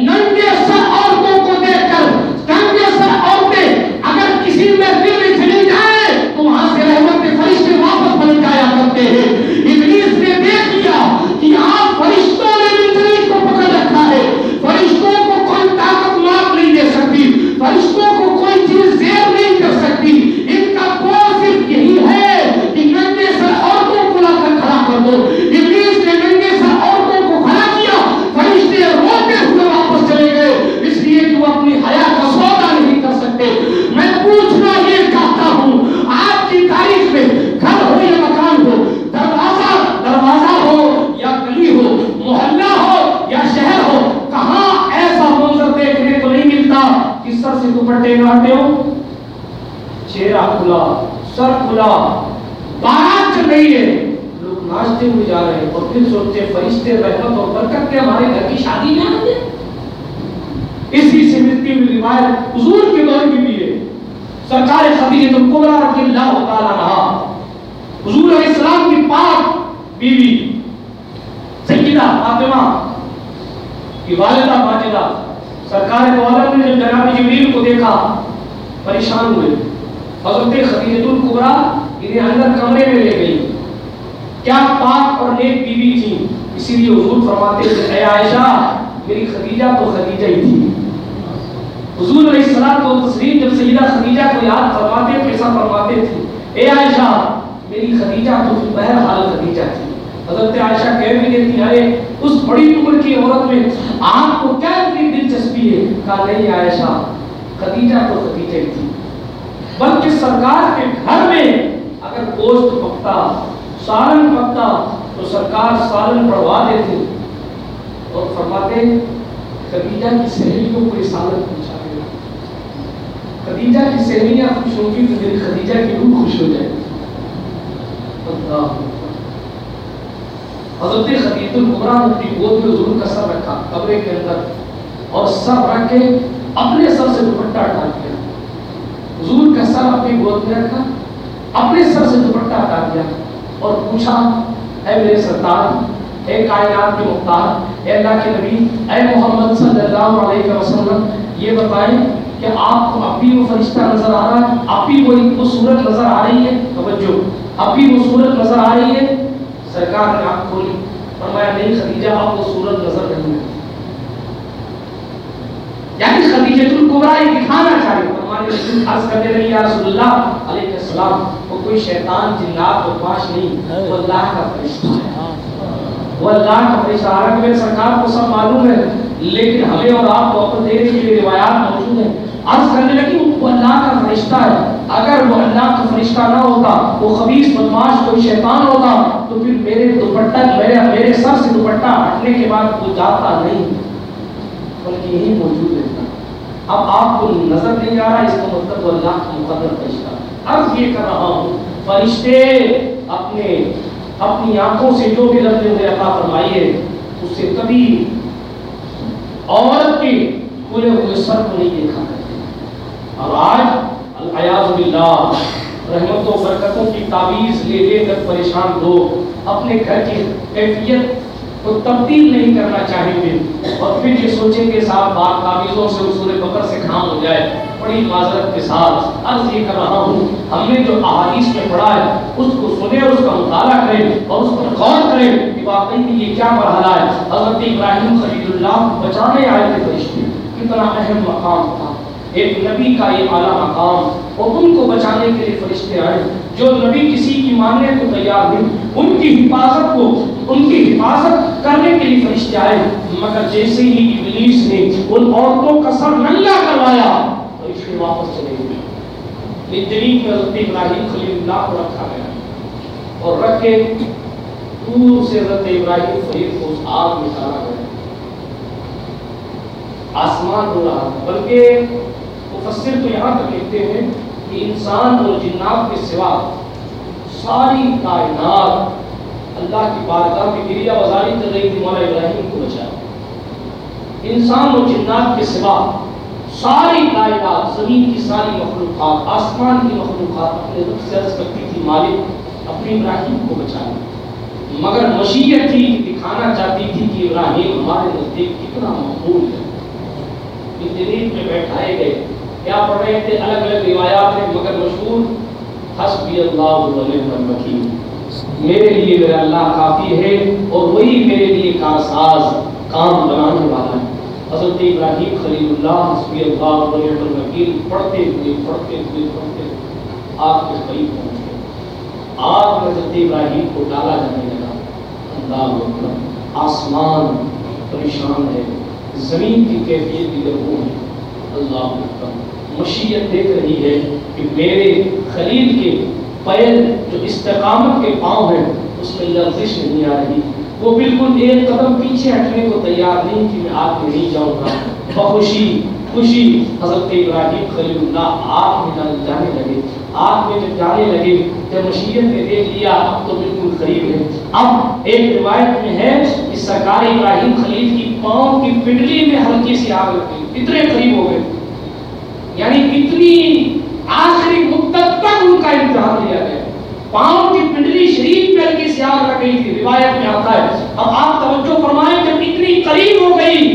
ننگے سر عورتوں کو دیکھ کر ننگے سر عورتیں اگر کسی میں دل میں چلی جائے تو وہاں سے رحمت کے فرشتے واپس بن جایا کرتے ہیں ابلیس نے دیکھ لیا کہ آپ فرشتوں نے منجریت کو پکڑ رکھا ہے فرشتوں کو کوئی طاقت مار نہیں دے سکتی فرشتوں کو کوئی چیز زیر نہیں کر سکتی ان کا کون صرف یہی ہے کہ ننگے سر عورتوں کو لا کر کھڑا کر دو ابلیس نے ننگے سر عورتوں کو کھڑا کیا فرشتے روتے ہوئے واپس چلے گئے اس لیے کہ وہ اپنی حیا کا سودا نہیں کر سکتے میں پوچھنا یہ چاہتا ہوں آپ کی تاریخ میں گھر ہو یا مکان ہو دروازہ دروازہ ہو یا گلی ناچتے ہوئے جا رہے ہیں اور پھر سوچتے فرشتے رحمت اور برکت کے ہمارے گھر کی شادی میں آتے اسی سے ملتی ہوئی روایت حضور کے دور کی بھی ہے سرکار خدیجہ الکبرى رضی اللہ تعالی عنہ حضور علیہ السلام کی پاک بیوی سیدہ فاطمہ کی والدہ ماجدہ سرکار دو عالم نے جب جناب جبریل کو دیکھا پریشان ہوئے حضرت خدیجہ الکبرى انہیں اندر کمرے میں لے گئی کیا پاک اور نیک بیوی تھی اسی لیے حضور فرماتے تھے اے عائشہ میری خدیجہ تو خدیجہ ہی تھی حضور علیہ السلام کو تسلیم جب سیدہ خدیجہ کو یاد فرماتے تو ایسا فرماتے تھے اے عائشہ، میری خدیجہ تو بہرحال خدیجہ تھی۔ حضرت عائشہ کہہ بھی دیتی ہے اس بڑی عمر کی عورت میں آپ کو کیا اتنی دلچسپی ہے؟ کہا، نہیں عائشہ، خدیجہ تو خدیجہ تھی۔ بلکہ سرکار کے گھر میں اگر گوشت پکتا، سالن پکتا، تو سرکار سالن بڑھوا دیتے اور فرماتے خدیجہ کی سہیلیوں کو یہ سالن پوچھا۔ خدیجہ کی سہیلیاں خوش ہوں گی تو میری خدیجہ کی روح خوش ہو جائے حضرت خدیج القبرا نے اپنی گود میں حضور کا سر رکھا، قبرے کے اندر، اور سر رکھ کے اپنے سر سے دوپٹہ ہٹا دیا۔ حضور کا سر اپنی گود میں رکھا، اپنے سر سے دوپٹہ ہٹا دیا۔ اور پوچھا، اے میرے سرتاج اے کائنات کے مختار، اے اللہ کے نبی، اے محمد صلی اللہ علیہ وسلم، یہ بتائیں کہ آپ کو اب بھی وہ فرشتہ نظر آ رہا ہے اب بھی وہ وہ صورت نظر آ رہی ہے، توجہ اب بھی وہ صورت نظر آ رہی ہے، سرکار نے آنکھ کھولی فرمایا نہیں خدیجہ اب وہ صورت نظر نہیں ہے۔ یعنی خدیجہ الکبرا یہ دکھانا چاہیے فرمانے رسول عرض کرتے رہی یا رسول اللہ، علیہ السلام، وہ کوئی شیطان، جنات اور پاش نہیں، وہ اللہ کا فرشتہ ہے۔ وہ اللہ کا فرشتہ حالانکہ میرے سرکار کو سب معلوم ہے، لیکن ہمیں اور آپ کو اپنے دینے کے روایات موجود ہیں۔ عرض کرنے لگی، وہ اللہ کا فرشتہ ہے۔ اگر وہ اللہ کا فرشتہ نہ ہوتا، وہ خبیث بدماش کوئی شیطان ہوتا، تو پھر میرے دوپٹہ، میرے میرے سر سے دوپٹہ ہٹنے کے بعد وہ جاتا نہیں۔ بلکہ یہی موجود رہتا۔ اب آپ کو نظر نہیں آ رہا، اس کا مطلب وہ اللہ کا مقدر فرشتہ اب یہ کر رہا ہوں، فرشتے اپنے اپنی آنکھوں سے جو بھی لفظ مجھے عطا فرمائیے اس سے کبھی عورت کے کھلے ہوئے سر کو نہیں دیکھا اور آج الیاز باللہ رحمت و برکتوں کی تعویذ لے لے کر پریشان لوگ اپنے گھر کی کیفیت کو تبدیل نہیں کرنا چاہیں گے اور پھر یہ سوچیں گے صاحب، بات تعویذوں سے اصول بکر سے کام ہو جائے؟ بڑی معذرت کے ساتھ عرض یہ کر رہا ہوں، ہم نے جو احادیث میں پڑھا ہے، اس کو سنے اور اس کا مطالعہ کریں اور اس پر غور کریں کہ واقعی میں یہ کیا مرحلہ ہے۔ حضرت ابراہیم خلیل اللہ بچانے آئے تھے فرشتے، کتنا اہم مقام تھا۔ ایک نبی کا یہ اعلیٰ مقام اور ان کو بچانے کے لیے فرشتے آئے، جو نبی کسی کی ماننے کو تیار نہیں، ان کی حفاظت کو، ان کی حفاظت کرنے کے لیے فرشتے آئے۔ مگر جیسے ہی ابلیس نے ان عورتوں کا سر ننگا کروایا فرشتے واپس چلے گئے۔ جنین میں حضرت ابراہیم خلیل اللہ کو رکھا گیا۔ اور رکھ کے دور سے حضرت ابراہیم خلیل کو اس آگ میں ڈالا گیا۔ آسمان ہو رہا تھا بلکہ مفسر تو یہاں تک لکھتے ہیں کہ انسان اور جنات کے سوا ساری کائنات اللہ کی بارگاہ میں گریا بازاری کر رہی تھی، مولا ابراہیم کو بچایا انسان اور جنات کے سوا ساری کائنات، زمین کی ساری مخلوقات، آسمان کی مخلوقات اپنے رخ سے عرض کرتی تھی، مالک اپنے ابراہیم کو بچانا مگر مشیت تھی دکھانا چاہتی تھی کہ ابراہیم ہمارے نزدیک کتنا مقبول ہے۔ جدید میں بیٹھائے گئے۔ کیا پڑھ رہے تھے الگ الگ روایات ہیں، مگر مشہور حسبی اللہ و میرے لیے میرا اللہ کافی ہے اور وہی میرے لیے کارساز، کام بنانے والا ہے۔ حضرت ابراہیم خلیل اللہ حسبی اللہ و پڑھتے ہوئے پڑھتے ہوئے پڑھتے ہوئے آپ کے قریب پہنچ گئے۔ حضرت ابراہیم کو ڈالا جانے لگا۔ اللہ آسمان پریشان ہے۔ زمین کی کیفیت بھی وہ ہے۔ اللہ اکبر مشیت دیکھ رہی ہے کہ میرے خلیل کے پیر جو استقامت کے پاؤں ہیں، اس میں لفزش نہیں آ رہی۔ وہ بالکل ایک قدم پیچھے ہٹنے کو تیار نہیں کہ میں آگ میں نہیں جاؤں گا۔ بخوشی، خوشی۔ حضرت ابراہیم خلیل اللہ آگ میں جانے لگے۔ آگ میں جب جانے لگے، جب مشیت نے دیکھ لیا، اب تو بالکل قریب ہے۔ اب ایک روایت میں ہے کہ سرکار ابراہیم خلیل کی پاؤں کی پنڈلی میں ہلکی سی آگ لگ گئی۔ اتنے قریب ہو گئے۔ یعنی کتنی آخری مدت تک ان کا امتحان لیا گیا پاؤں کی پنڈلی شریف پہ ہلکی سی آگ لگ گئی تھی، روایت میں آتا ہے۔ اب آپ توجہ فرمائیں جب اتنی قریب ہو گئی۔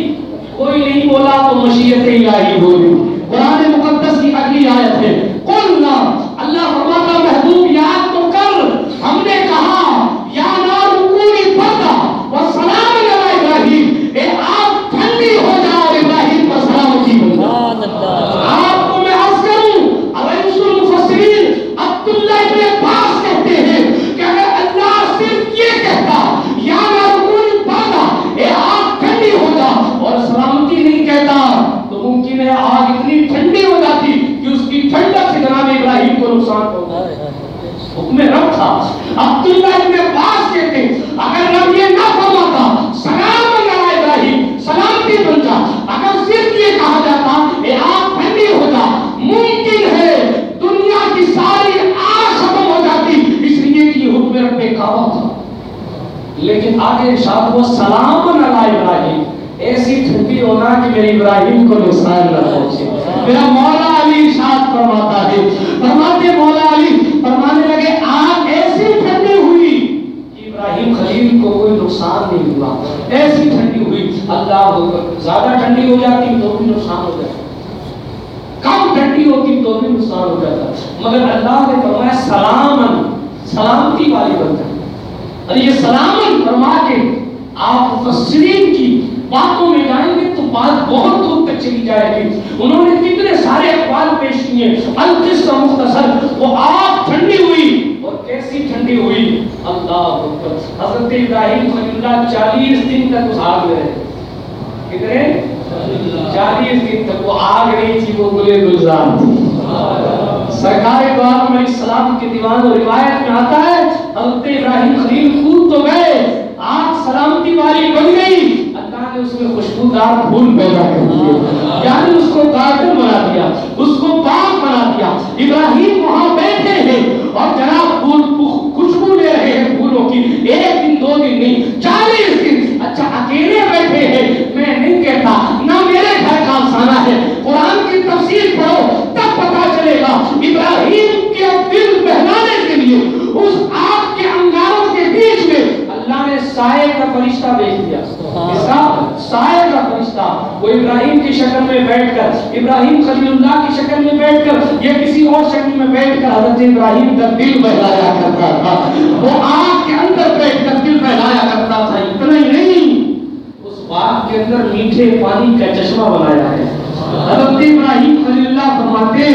کوئی نہیں بولا تو مشیت الہی بولی قرآن مقدس کی اگلی آیت ہے قلنا اللہ فرماتا محبوب یاد تو کر ہم نے کہا یا نار کونی بردا والسلام علی ابراہیم اے آپ ٹھنڈی ہو جاؤ ابراہیم پر سلامتی بن جاؤ سبحان اللہ آپ کو میں عرض کروں اب رسول مفسرین عبداللہ ابن عباس کہتے ہیں کہ اگر اللہ صرف یہ کہتا یا نارکون بادا اے آگ ٹھنڈی ہو جا اور سلامتی نہیں کہتا تو ممکن ہے آگ اتنی ٹھنڈی ہو جاتی کہ اس کی ٹھنڈک سے جناب ابراہیم کو نقصان پہنچا ہائے ہائے حکم رب تھا عبداللہ ابن عباس کہتے ہیں اگر رب یہ نہ فرماتا سلام علی ابراہیم سلامتی بن جا اگر صرف یہ کہا جاتا اے آپ ٹھنڈی ہو جا ممکن ہے دنیا کی ساری آگ ختم ہو جاتی اس لیے کہ یہ حکم رب کعبہ تھا لیکن آگے ارشاد ہوا، سلام علی ابراہیم۔ ایسی ٹھنڈی ہونا کہ میرے ابراہیم کو نقصان نہ پہنچے۔ میرا مولا علی ارشاد فرماتا ہے۔ فرماتے مولا علی، فرمانے لگے، آگ ایسی ٹھنڈی ہوئی کہ ابراہیم خلیل کو کوئی نقصان نہیں ہوا۔ ایسی ٹھنڈی ہوئی، اللہ اکبر زیادہ ٹھنڈی ہو جاتی تو بھی نقصان ہو جاتا۔ کم ٹھنڈی ہوتی تو بھی نقصان ہو جاتا۔ مگر اللہ نے فرمایا سلامن سلامتی والی بنتا اور یہ سلامن فرما کے آپ مفسرین کی باتوں میں جائیں گے تو بات بہت دور تک چلی جائے گی۔ انہوں نے کتنے سارے اقوال پیش کیے۔ القص کا مختصر، وہ آگ ٹھنڈی ہوئی اور کیسی ٹھنڈی ہوئی؟ اللہ اکبر۔ حضرت ابراہیم خلیل اللہ چالیس دن تک اس آگ میں رہے۔ کتنے؟ چالیس دن تک۔ وہ آگ نہیں تھی، وہ گلے گلزار۔ تھی سرکار دو عالم علیہ السلام کے دیوان و روایت میں آتا ہے، حضرت ابراہیم خلیل خود تو گئے۔ آگ سلامتی والی بن گئی۔ اللہ نے اس میں خوشبودار پھول پیدا کر دیے۔ یعنی اس کو گارڈن بنا دیا، اس کو باغ بنا دیا۔ ابراہیم وہاں بیٹھے ہیں اور جناب پھول خوشبو لے رہے ہیں پھولوں کی۔ ایک دن، دو دن نہیں، چالیس دن۔ اچھا اکیلے بیٹھے ہیں۔ میں نہیں کہتا، نہ میرے گھر کا افسانہ ہے۔ قرآن کی تفسیر پڑھو، تب پتا چلے گا۔ ابراہیم کے دل بہلانے کے لیے، اس آگ کے انگاروں اللہ نے سائے کا فرشتہ بھیج دیا۔ اس کا سائے کا فرشتہ وہ ابراہیم کی شکل میں بیٹھ کر ابراہیم خلیل اللہ کی شکل میں بیٹھ کر یا کسی اور شکل میں بیٹھ کر حضرت ابراہیم کا دل بہلایا کرتا تھا۔ وہ آگ کے اندر بیٹھ کر دل بہلایا کرتا تھا اتنا ہی نہیں۔ اس باغ کے اندر میٹھے پانی کا چشمہ بنایا ہے۔ حضرت ابراہیم خلیل اللہ فرماتے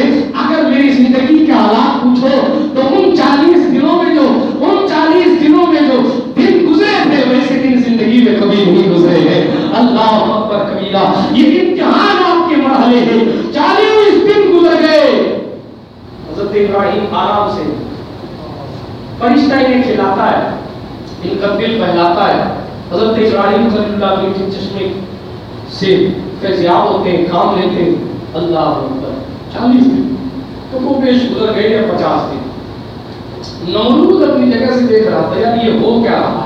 اگر میری زندگی کے حالات پوچھو تو ان چالیس دنوں میں جو ان چالیس دنوں میں جو دن زندگی میں کبھی نہیں گزرے ہیں۔ اللہ اکبر کبیرہ، یہ امتحان آپ کے مرحلے ہیں۔ چالیس دن گزر گئے۔ حضرت ابراہیم آرام سے فرشتہ انہیں کھلاتا ہے ان کا دل بہلاتا ہے۔ حضرت ابراہیم صلی اللہ علیہ وسلم چشمے سے فیضیاب ہوتے ہیں، کام لیتے ہیں۔ اللہ اکبر، چالیس دن۔ تو وہ پیش گزر گئے یا پچاس دن۔ نمرود اپنی جگہ سے دیکھ رہا تھا، یار یہ ہو کیا رہا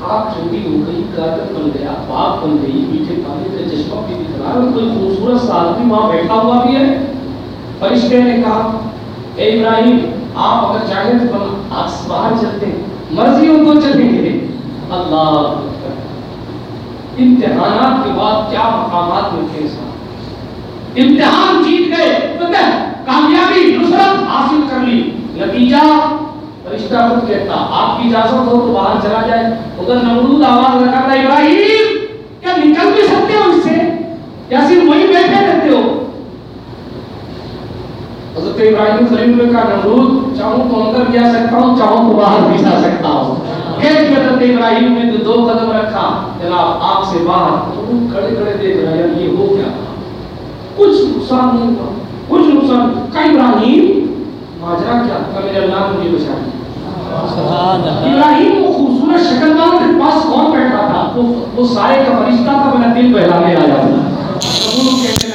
ہے آگ ٹھنڈی ہو گئی گارڈن بن گیا باغ بن گئی میٹھے پانی کا چشمہ بھی دکھ رہا ہے کوئی خوبصورت سا آدمی وہاں بیٹھا ہوا بھی ہے؟ فرشتے نے کہا، اے ابراہیم، آپ اگر چاہیں تو ہم آج باہر چلتے ہیں مرضی ہو تو چلیں گے۔ اللہ امتحانات کے بعد کیا مقامات ملتے ہیں صاحب امتحان جیت گئے، پتہ کامیابی، نصرت حاصل کر لی۔ نتیجہ فرشتہ خود کہتا، آپ کی اجازت ہو تو باہر چلا جائے۔ ادھر نمرود آواز لگا لگاتا، ابراہیم، کیا نکل بھی سکتے ہو اس سے؟ یا صرف وہی بیٹھے رہتے ہو؟ حضرت ابراہیم خلیل نے کہا نمرود، چاہوں تو اندر جا سکتا ہوں؟ چاہوں تو باہر بھی جا سکتا ہوں۔ پھر حضرت ابراہیم نے تو دو قدم رکھا، جناب آگ سے باہر۔ تو وہ کھڑے کھڑے دیکھ رہا یار، یہ ہو کیا کچھ نقصان نہیں ہوا، کچھ نقصان۔ کا ابراہیم، ماجرا کیا کا میرے اللہ نے مجھے بچا ابراہیم کو خوبصورت شکل والوں کے پاس کون بیٹھا تھا؟ وہ سارے کا فرشتہ تھا میرا دل بہلانے آیا تھا کہتے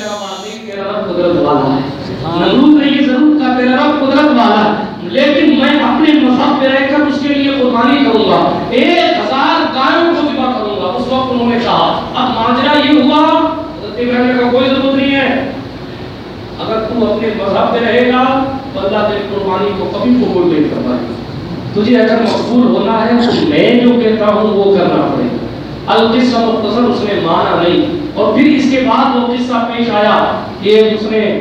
نے یہ ضرور کہا تیرا رب قدرت والا لیکن میں اپنے مذہب میں رہ کر اس کے لیے قربانی کروں گا۔ ایک ہزار گایوں کو ذبح کروں گا۔ اس وقت انہوں نے کہا اب ماجرا یہ ہوا حضرت ابراہیم کا کوئی ضرورت نہیں ہے۔ اگر تم اپنے مذہب میں رہے گا تو اللہ تیری قربانی کو کبھی قبول نہیں کر پائے گا۔ تجھے اگر مقبول ہونا ہے تو میں جو کہتا ہوں، وہ کرنا پڑے گا۔ القصہ مختصر اس نے مانا نہیں۔ اور پھر اس کے بعد وہ قصہ پیش آیا۔ کہ اس نے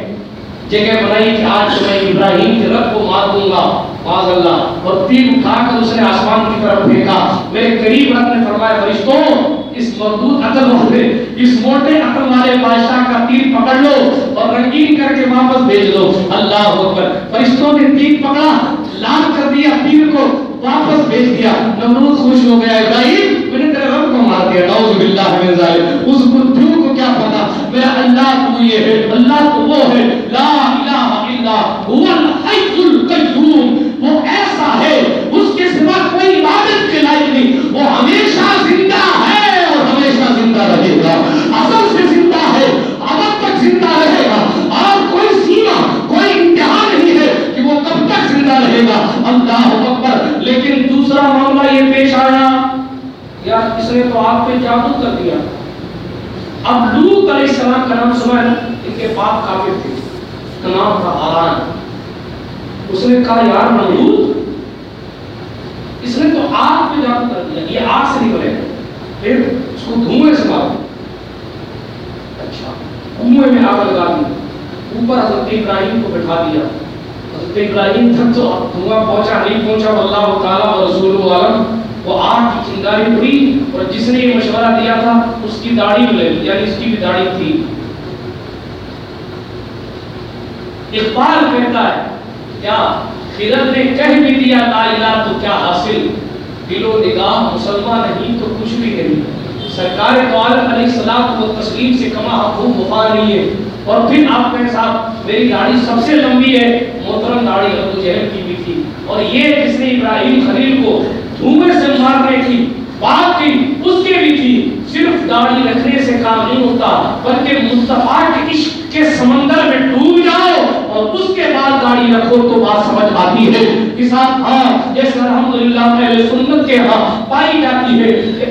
جگہ بنائی کہ آج تو میں ابراہیم کے رب کو مار دوں گا، معاذ اللہ۔ اور تیر اٹھا کر اس نے آسمان کی طرف پھینکا۔ میرے قریب رب نے فرمایا، فرشتوں، اس مردود عقل والے، اس موٹے عقل والے بادشاہ کا تیر پکڑ لو اور رنگین کر کے واپس بھیج دو۔ اللہ اکبر۔ فرشتوں نے تیر پکڑا۔ لان کر دیا تیر کو واپس بھیج دیا۔ نمرود خوش ہو گیا، ابراہیم، میں نے تیرے رب کو مار دیا۔ نعوذ باللہ من ظالم اس بدھو کو کیا پتا؟ میرا اللہ تو یہ ہے، اللہ تو وہ ہے۔ لا الہ الا ہوا اللہ نے تو آپ پہ جادو کر دیا۔ اب لوت علیہ السلام کا نام سنا ہے ان کے باپ کافر تھے۔ اس کا نام تھا ہاران اس نے کہا یار نمرود اس نے تو آگ پہ جادو کر دیا۔ یہ آگ سے نکلے۔ پھر اس کو دھوئے سے مارو اچھا کنویں میں آگ لگا دی۔ اوپر حضرت ابراہیم کو بٹھا دیا۔ حضرت ابراہیم تک تو دھواں پہنچا، نہیں پہنچا۔ اللہ تعالیٰ و رسول عالم۔ وہ آگ کی چنگاری ہوئی اور جس نے یہ مشورہ دیا تھا، اس کی داڑھی بھی لے لی یعنی اس کی بھی داڑھی تھی۔ اقبال کہتا ہے، کیا خضر نے کہہ بھی دیا لا الہ تو کیا حاصل؟ دل و نگاہ مسلمان نہیں تو کچھ بھی نہیں۔ سرکار تو عالم علیہ السلام کو تسلیم سے کما حقوق وفا نہیں ہے۔ اور پھر آپ کے صاحب میری داڑھی سب سے لمبی ہے، محترم داڑھی ابو جہل کی بھی تھی۔ اور یہ جس نے ابراہیم خلیل کو عمر سے مارنے کی، بات تھی، اس کے بھی تھی۔ صرف داڑھی رکھنے سے کام نہیں ہوتا، بلکہ مصطفیٰ کے عشق کے سمندر میں ڈوب جاؤ اور اس کے بعد داڑھی رکھو تو بات سمجھ آتی ہے۔ کہ صاحب ہاں جیسے الحمدللہ پہلے سنت کے ہاں پائی جاتی ہے کہ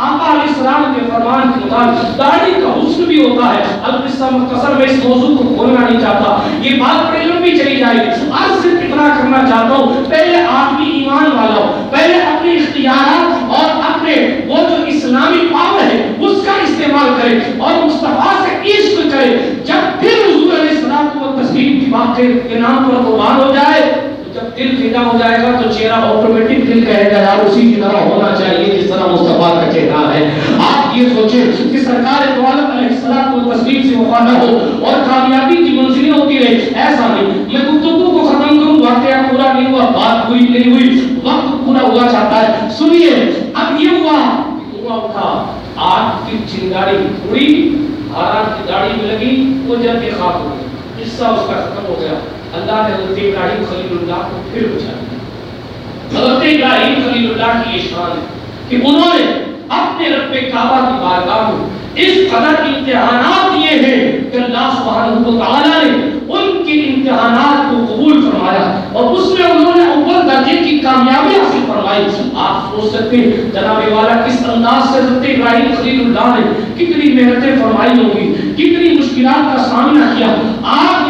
آقا علیہ السلام کے فرمان کے مطابق داڑھی کا حسن بھی ہوتا ہے۔ القصہ مختصر میں اس موضوع کو کھولنا نہیں چاہتا۔ یہ بات بڑی لمبی چلی جائے۔ گی آج صرف اتنا کرنا چاہتا ہوں۔ پہلے آدمی ایمان والا ہو۔ پہلے اپنے اختیارات اور اپنے وہ جو اسلامی پاور ہے، اس کا استعمال کرے اور مصطفیٰ سے عشق کرے۔ جب پھر حضور علیہ السلام کو تسلیم کی بات کے نام پر قربان ہو جائے دل فدا ہو جائے گا تو چہرہ آٹومیٹک دل کہے گا، یار اسی کی طرح ہونا چاہیے جس طرح مصطفیٰ کا چہرہ ہے. آپ یہ سوچیں کہ سرکار دو عالم علیہ السلام کو تسلیم سے وفا ہو اور کامیابی کی منزلیں ہوتی رہے ایسا نہیں، میں گفتگو کو ختم کروں، واقعہ پورا نہیں ہوا، بات پوری نہیں ہوئی، وقت پورا ہوا چاہتا ہے۔ سنیے، اب یہ ہوا ہوا اٹھا آگ کی چنگاری اڑی ہاران کی داڑھی میں لگی، وہ جب یہ خاک ہو قصہ اس کا ختم ہو گیا۔ اللہ نے حضرت ابراہیم خلیل اللہ کو پھر بچا دیا حضرت ابراہیم خلیل اللہ کی یہ شان ہے کہ انہوں نے اپنے رب کعبہ کی بارگاہ میں اس قدر امتحانات یہ ہیں کہ اللہ سبحانہ و تعالی نے ان کی امتحانات کو قبول فرمایا اور اس میں انہوں نے اول درجے کی کامیابی حاصل فرمائی۔ آپ سوچ سکتے ہیں جناب والا کس انداز سے حضرت ابراہیم خلیل اللہ نے کتنی محنتیں فرمائی ہوں گی، کتنی مشکلات کا سامنا کیا۔ آگ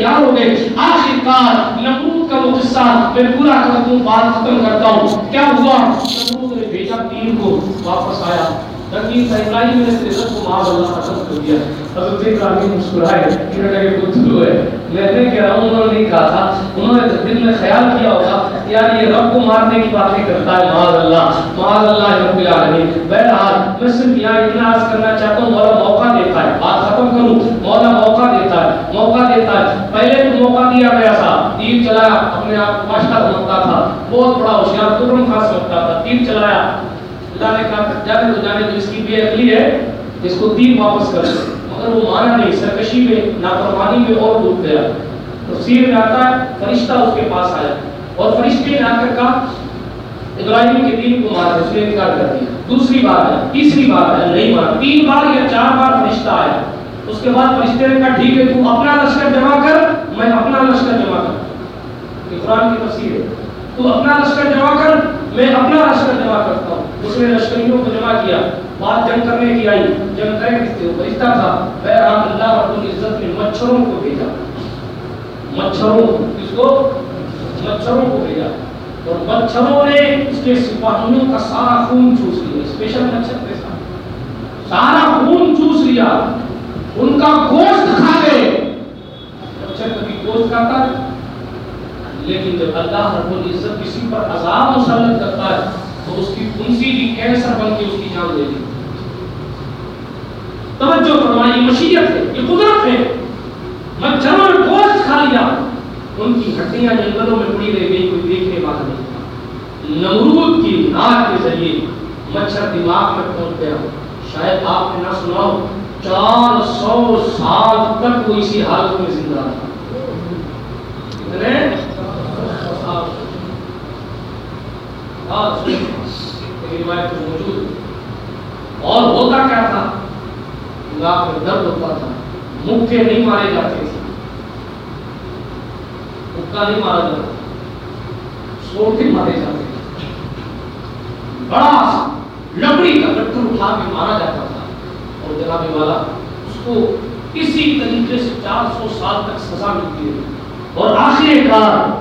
تیار ہو گئے۔ آخر کار نمرود کا وہ قصہ میں پورا کر دوں بات ختم کرتا ہوں۔ کیا ہوا؟ نمرود نے بھیجا تین کو، واپس آیا۔ نے کو ختم کر دیا مسکرائے ہے۔ میں نے کہہ رہا ہوں، انہوں نے نہیں کہا تھا۔ انہوں نے دل میں خیال کیا ہوگا یار، یہ رب کو مارنے کی باتیں کرتا ہے معاذ اللہ۔ معاذ اللہ رب العالمین۔ بہرحال، میں صرف یہاں اتنا عرض کرنا چاہتا ہوں، مولا موقع دیتا ہے۔ بات ختم کروں، مولا موقع دیتا ہے، موقع دیتا ہے۔ پہلے تو موقع دیا گیا تھا۔ تیر چلایا، اپنے آپ کو سمجھتا تھا۔ بہت بڑا ہوشیار ترم خاص سمجھتا تھا۔ تیر چلایا۔ اللہ نے کہا جانے تو جانے تو اس کی بے عقلی ہے، اس کو تیر واپس کر دے۔ مگر وہ مانا نہیں، سرکشی میں، نافرمانی میں اور ڈوب گیا۔ تفسیر میں آتا ہے، فرشتہ اس کے پاس آیا۔ اور فرشتے نے آ کر کہا، ابراہیم کے دین کو مارا اس نے انکار کر دیا۔ دوسری بات ہے، تیسری بات ہے، نہیں مارا تین بار یا چار بار فرشتہ آیا۔ اس کے بعد فرشتے نے کہا، ٹھیک ہے، تو اپنا لشکر جمع کر، میں اپنا لشکر جمع کر۔ قرآن کی تفسیر ہے۔ تو اپنا لشکر جمع کر، میں اپنا لشکر جمع کرتا ہوں۔ اس نے لشکریوں کو جمع کیا۔ بات جنگ کرنے کی آئی۔ جنگ کرے کس سے فرشتہ تھا۔ بہرحال اللہ رب العزت نے مچھروں کو بھیجا۔ مچھروں، کس کو؟ مچھروں کو بھیجا۔ اور مچھروں نے اس کے سپاہیوں کا سارا خون چوس لیا۔ اسپیشل مچھر کے ساتھ سارا خون چوس لیا۔ ان کا گوشت کھا گئے۔ مچھر کبھی گوشت کھاتا ہے، لیکن جب اللہ رب العزت کسی پر عذاب مسلط کرتا ہے تو اس کی کنسی بھی کینسر بن کے اس کی جان دے دی توجہ فرمائی مشیت ہے، یہ قدرت ہے۔ مچھروں نے گوشت کھا لیا۔ ان کی ہڈیاں جنگلوں میں پڑی رہ گئی، کوئی دیکھنے والا نہیں تھا۔ نمرود کی ناک کے ذریعے مچھر دماغ میں پہنچ گیا۔ شاید آپ نے نہ سنا ہو، چار سو سال تک وہ اسی حالت میں زندہ رہا۔ کتنے؟ روایت موجود اور ہوتا کیا تھا؟ دماغ میں درد ہوتا تھا۔ مکے نہیں مارے جاتے تھے۔ مکہ نہیں مارا جاتا سوٹے مارے جاتے تھے۔ بڑا لکڑی کا پتھر اٹھا کے مارا جاتا تھا۔ اور جناب والا، اس کو کسی طریقے سے چار سو سال تک سزا ملتی رہی۔ اور آخر کار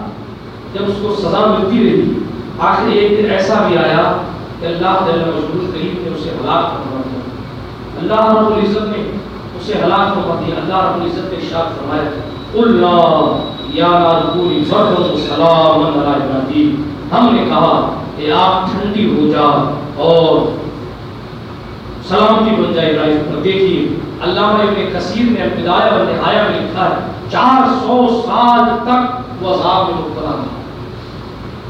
جب اس کو سزا ملتی رہی، آخر ایک دن ایسا بھی آیا کہ اللہ جل مجبور کریم نے اسے ہلاک فرما دیا۔ اللہ رب العزت نے اسے ہلاک فرما دیا۔ اللہ رب العزت نے ارشاد فرمایا، قل یا نارکونی فرد سلام علی ابراہیم۔ ہم نے کہا کہ آپ ٹھنڈی ہو جا اور سلامتی بن جائے ابراہیم۔ پر دیکھیے، علامہ ابن کثیر نے ابتدایا و نہایا میں لکھا ہے، چار سو سال تک وہ عذاب میں مبتلا تھا۔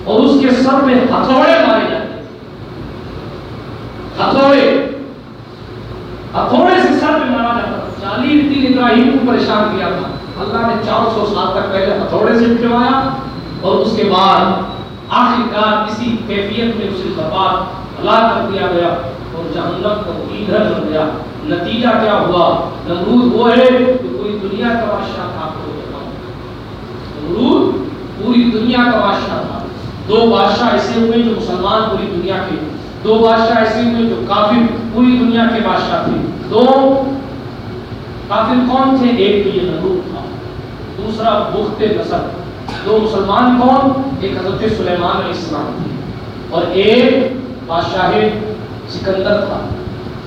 اور اس کے سر میں ہتھوڑے مارے جاتے ہتھوڑے ہتھوڑے سے سر میں مارا جاتا تھا چالیس دن ابراہیم کو پریشان کیا تھا اللہ نے چار سو سال تک پہلے ہتھوڑے سے پٹوایا اور اس کے بعد آخر کار کسی کیفیت میں اسے برباد ہلاک کر دیا گیا اور جہنم کا ایندھن بن گیا نتیجہ کیا ہوا نمرود وہ ہے کہ کوئی دنیا کا بادشاہ تھا آپ کو بتاؤں نمرود پوری دنیا کا بادشاہ تھا دو بادشاہ ایسے ہوئے جو مسلمان پوری دنیا کے دو بادشاہ ایسے ہوئے جو کافر پوری دنیا کے بادشاہ تھے۔ دو کافر کون تھے؟ ایک تو یہ نمرود تھا، دوسرا بخت نصر۔ دو مسلمان کون؟ ایک حضرت سلیمان علیہ السلام تھے۔ اور ایک بادشاہ سکندر تھا۔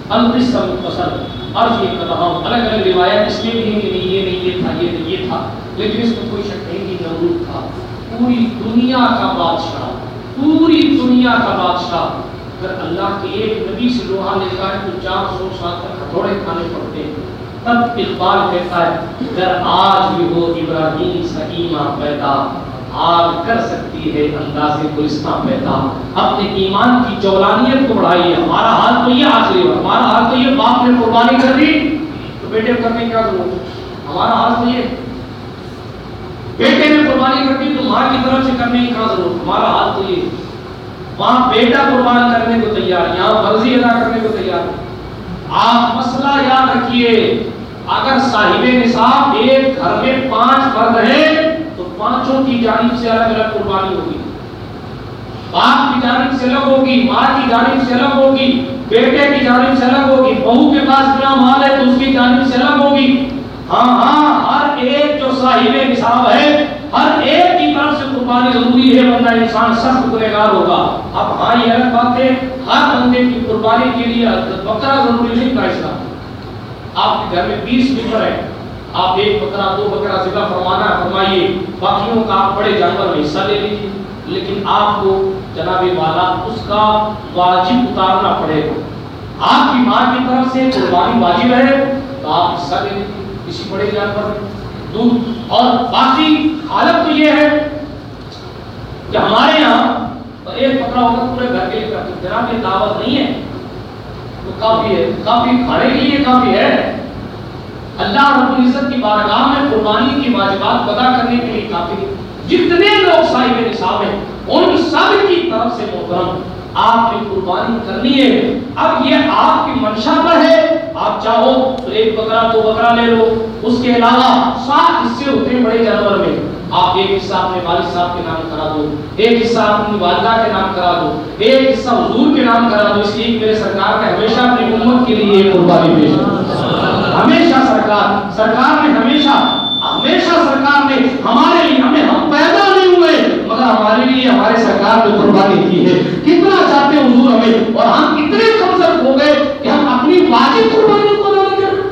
القصہ مختصر عرض یہ کر رہا ہوں، الگ الگ روایت اس لیے بھی ہیں کہ نہیں، یہ نہیں، یہ تھا، یہ نہیں، یہ تھا۔ لیکن اس میں کوئی شک نہیں کہ نمرود تھا۔ پوری دنیا کا بادشاہ، پوری دنیا کا بادشاہ۔ اگر اللہ کے ایک نبی سے لوہا لیتا ہے تو چار سو سال تک ہتھوڑے کھانے پڑتے ہیں۔ تب اقبال کہتا ہے اگر آج بھی ہو ابراہیم سکیمہ پیدا، آگ کر سکتی ہے انداز گلستان پیدا۔ اپنے ایمان کی جولانیت کو بڑھائیے ہمارا حال تو یہ آخری ہے ہمارا حال تو یہ باپ نے قربانی کر دی۔ تو بیٹے کرنے کیا ضرورت ہمارا حال تو یہ بیٹے نے قربانی کر دی تو ماں کی طرف سے کرنے کی کیا ضرورت؟ ہمارا حال تو یہ وہاں بیٹا قربان کرنے کو تیار یہاں مرضی ادا کرنے کو تیار آپ مسئلہ یاد رکھیے، اگر صاحب نصاب ایک گھر میں پانچ فرد ہیں، تو پانچوں کی جانب سے الگ الگ قربانی ہوگی۔ باپ کی جانب سے الگ ہوگی، ماں کی جانب سے الگ ہوگی، بیٹے کی جانب سے الگ ہوگی، بہو کے پاس اتنا مال ہے، تو اس کی جانب سے الگ ہوگی۔ ہاں ہاں ہر ایک جو صاحب نصاب ہے ہر ایک کی طرف سے قربانی ضروری ہے، ورنہ انسان سخت گنہگار ہوگا۔ اب ہاں یہ الگ بات ہے، ہر بندے کی قربانی کے لیے بکرا ضروری نہیں کا اسلام۔ آپ کے گھر میں بیس ممبر ہیں۔ آپ ایک بکرا، دو بکرا ذبح فرمانا، فرمائیے، باقیوں کا آپ بڑے جانور میں حصہ لے لیجیے لیکن آپ کو جناب والا، اس کا واجب اتارنا پڑے گا۔ آپ کی ماں کی طرف سے قربانی واجب ہے، تو آپ حصہ لے لیجیے کسی بڑے جانور میں۔ دودھ اور باقی حالت تو یہ ہے کہ ہمارے یہاں ایک بکرا ہوگا پورے گھر کے لیے جناب، یہ دعوت نہیں ہے۔ تو کافی ہے۔ کافی کھانے کے لیے کافی ہے۔ اللہ رب العزت کی بارگاہ میں قربانی کی واجبات ادا کرنے کے لیے کافی جتنے لوگ صاحب نصاب ہیں، ان سب کی طرف سے محترم۔ آپ نے قربانی کرنی ہے۔ اب یہ آپ کی منشا پر ہے۔ آپ چاہو تو ایک بکرا، دو بکرا لے لو۔ اس کے علاوہ سات حصے ہوتے ہیں بڑے جانور میں۔ آپ ایک حصہ اپنے والد صاحب کے نام کرا دو۔ ایک حصہ اپنی والدہ کے نام کرا دو۔ ایک حصہ حضور کے نام کرا دو۔ اس لیے میرے سرکار کا ہمیشہ اپنی امت کے لیے قربانی پیش ہمیشہ سرکار سرکار نے ہمیشہ ہمیشہ سرکار نے ہمارے لیے، ہمیں ہم ہمارے لیے ہمارے سرکار نے قربانی کی ہے۔ کتنا چاہتے حضور ہمیں؟ اور ہم اتنے کمزور ہو گئے کہ ہم اپنی واجب قربانی کو ادا نہیں کر رہے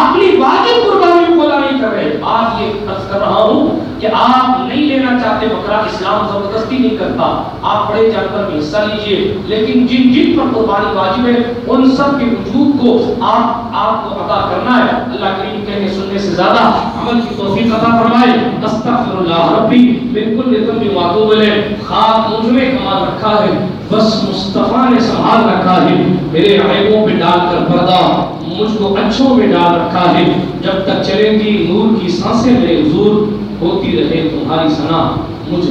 اپنی واجب قربانی کو ادا نہیں کر رہے آج یہ عرض کر رہا ہوں کہ آپ نہیں لینا چاہتے بکرا، اسلام زبردستی نہیں کرتا۔ آپ بڑے جانور میں حصہ لیجیے، لیکن جن جن پر قربانی واجب ہے، ان سب کے وجود کو آپ آپ کو ادا کرنا ہے۔ اللہ کریم کہنے سننے سے زیادہ عمل کی توفیق عطا فرمائے۔ استغفر اللہ ربی بالکل ذم بھی معتوب ہے خاک مجھ میں کمال رکھا ہے۔ بس مصطفیٰ نے سنبھال رکھا ہے۔ میرے عیبوں پہ ڈال کر پردہ۔ مجھ کو اچھوں میں ڈال رکھا ہے۔ جب تک چلیں گی نور کی سانسیں میرے حضور ہوتی رہے، تمہاری سنا مجھ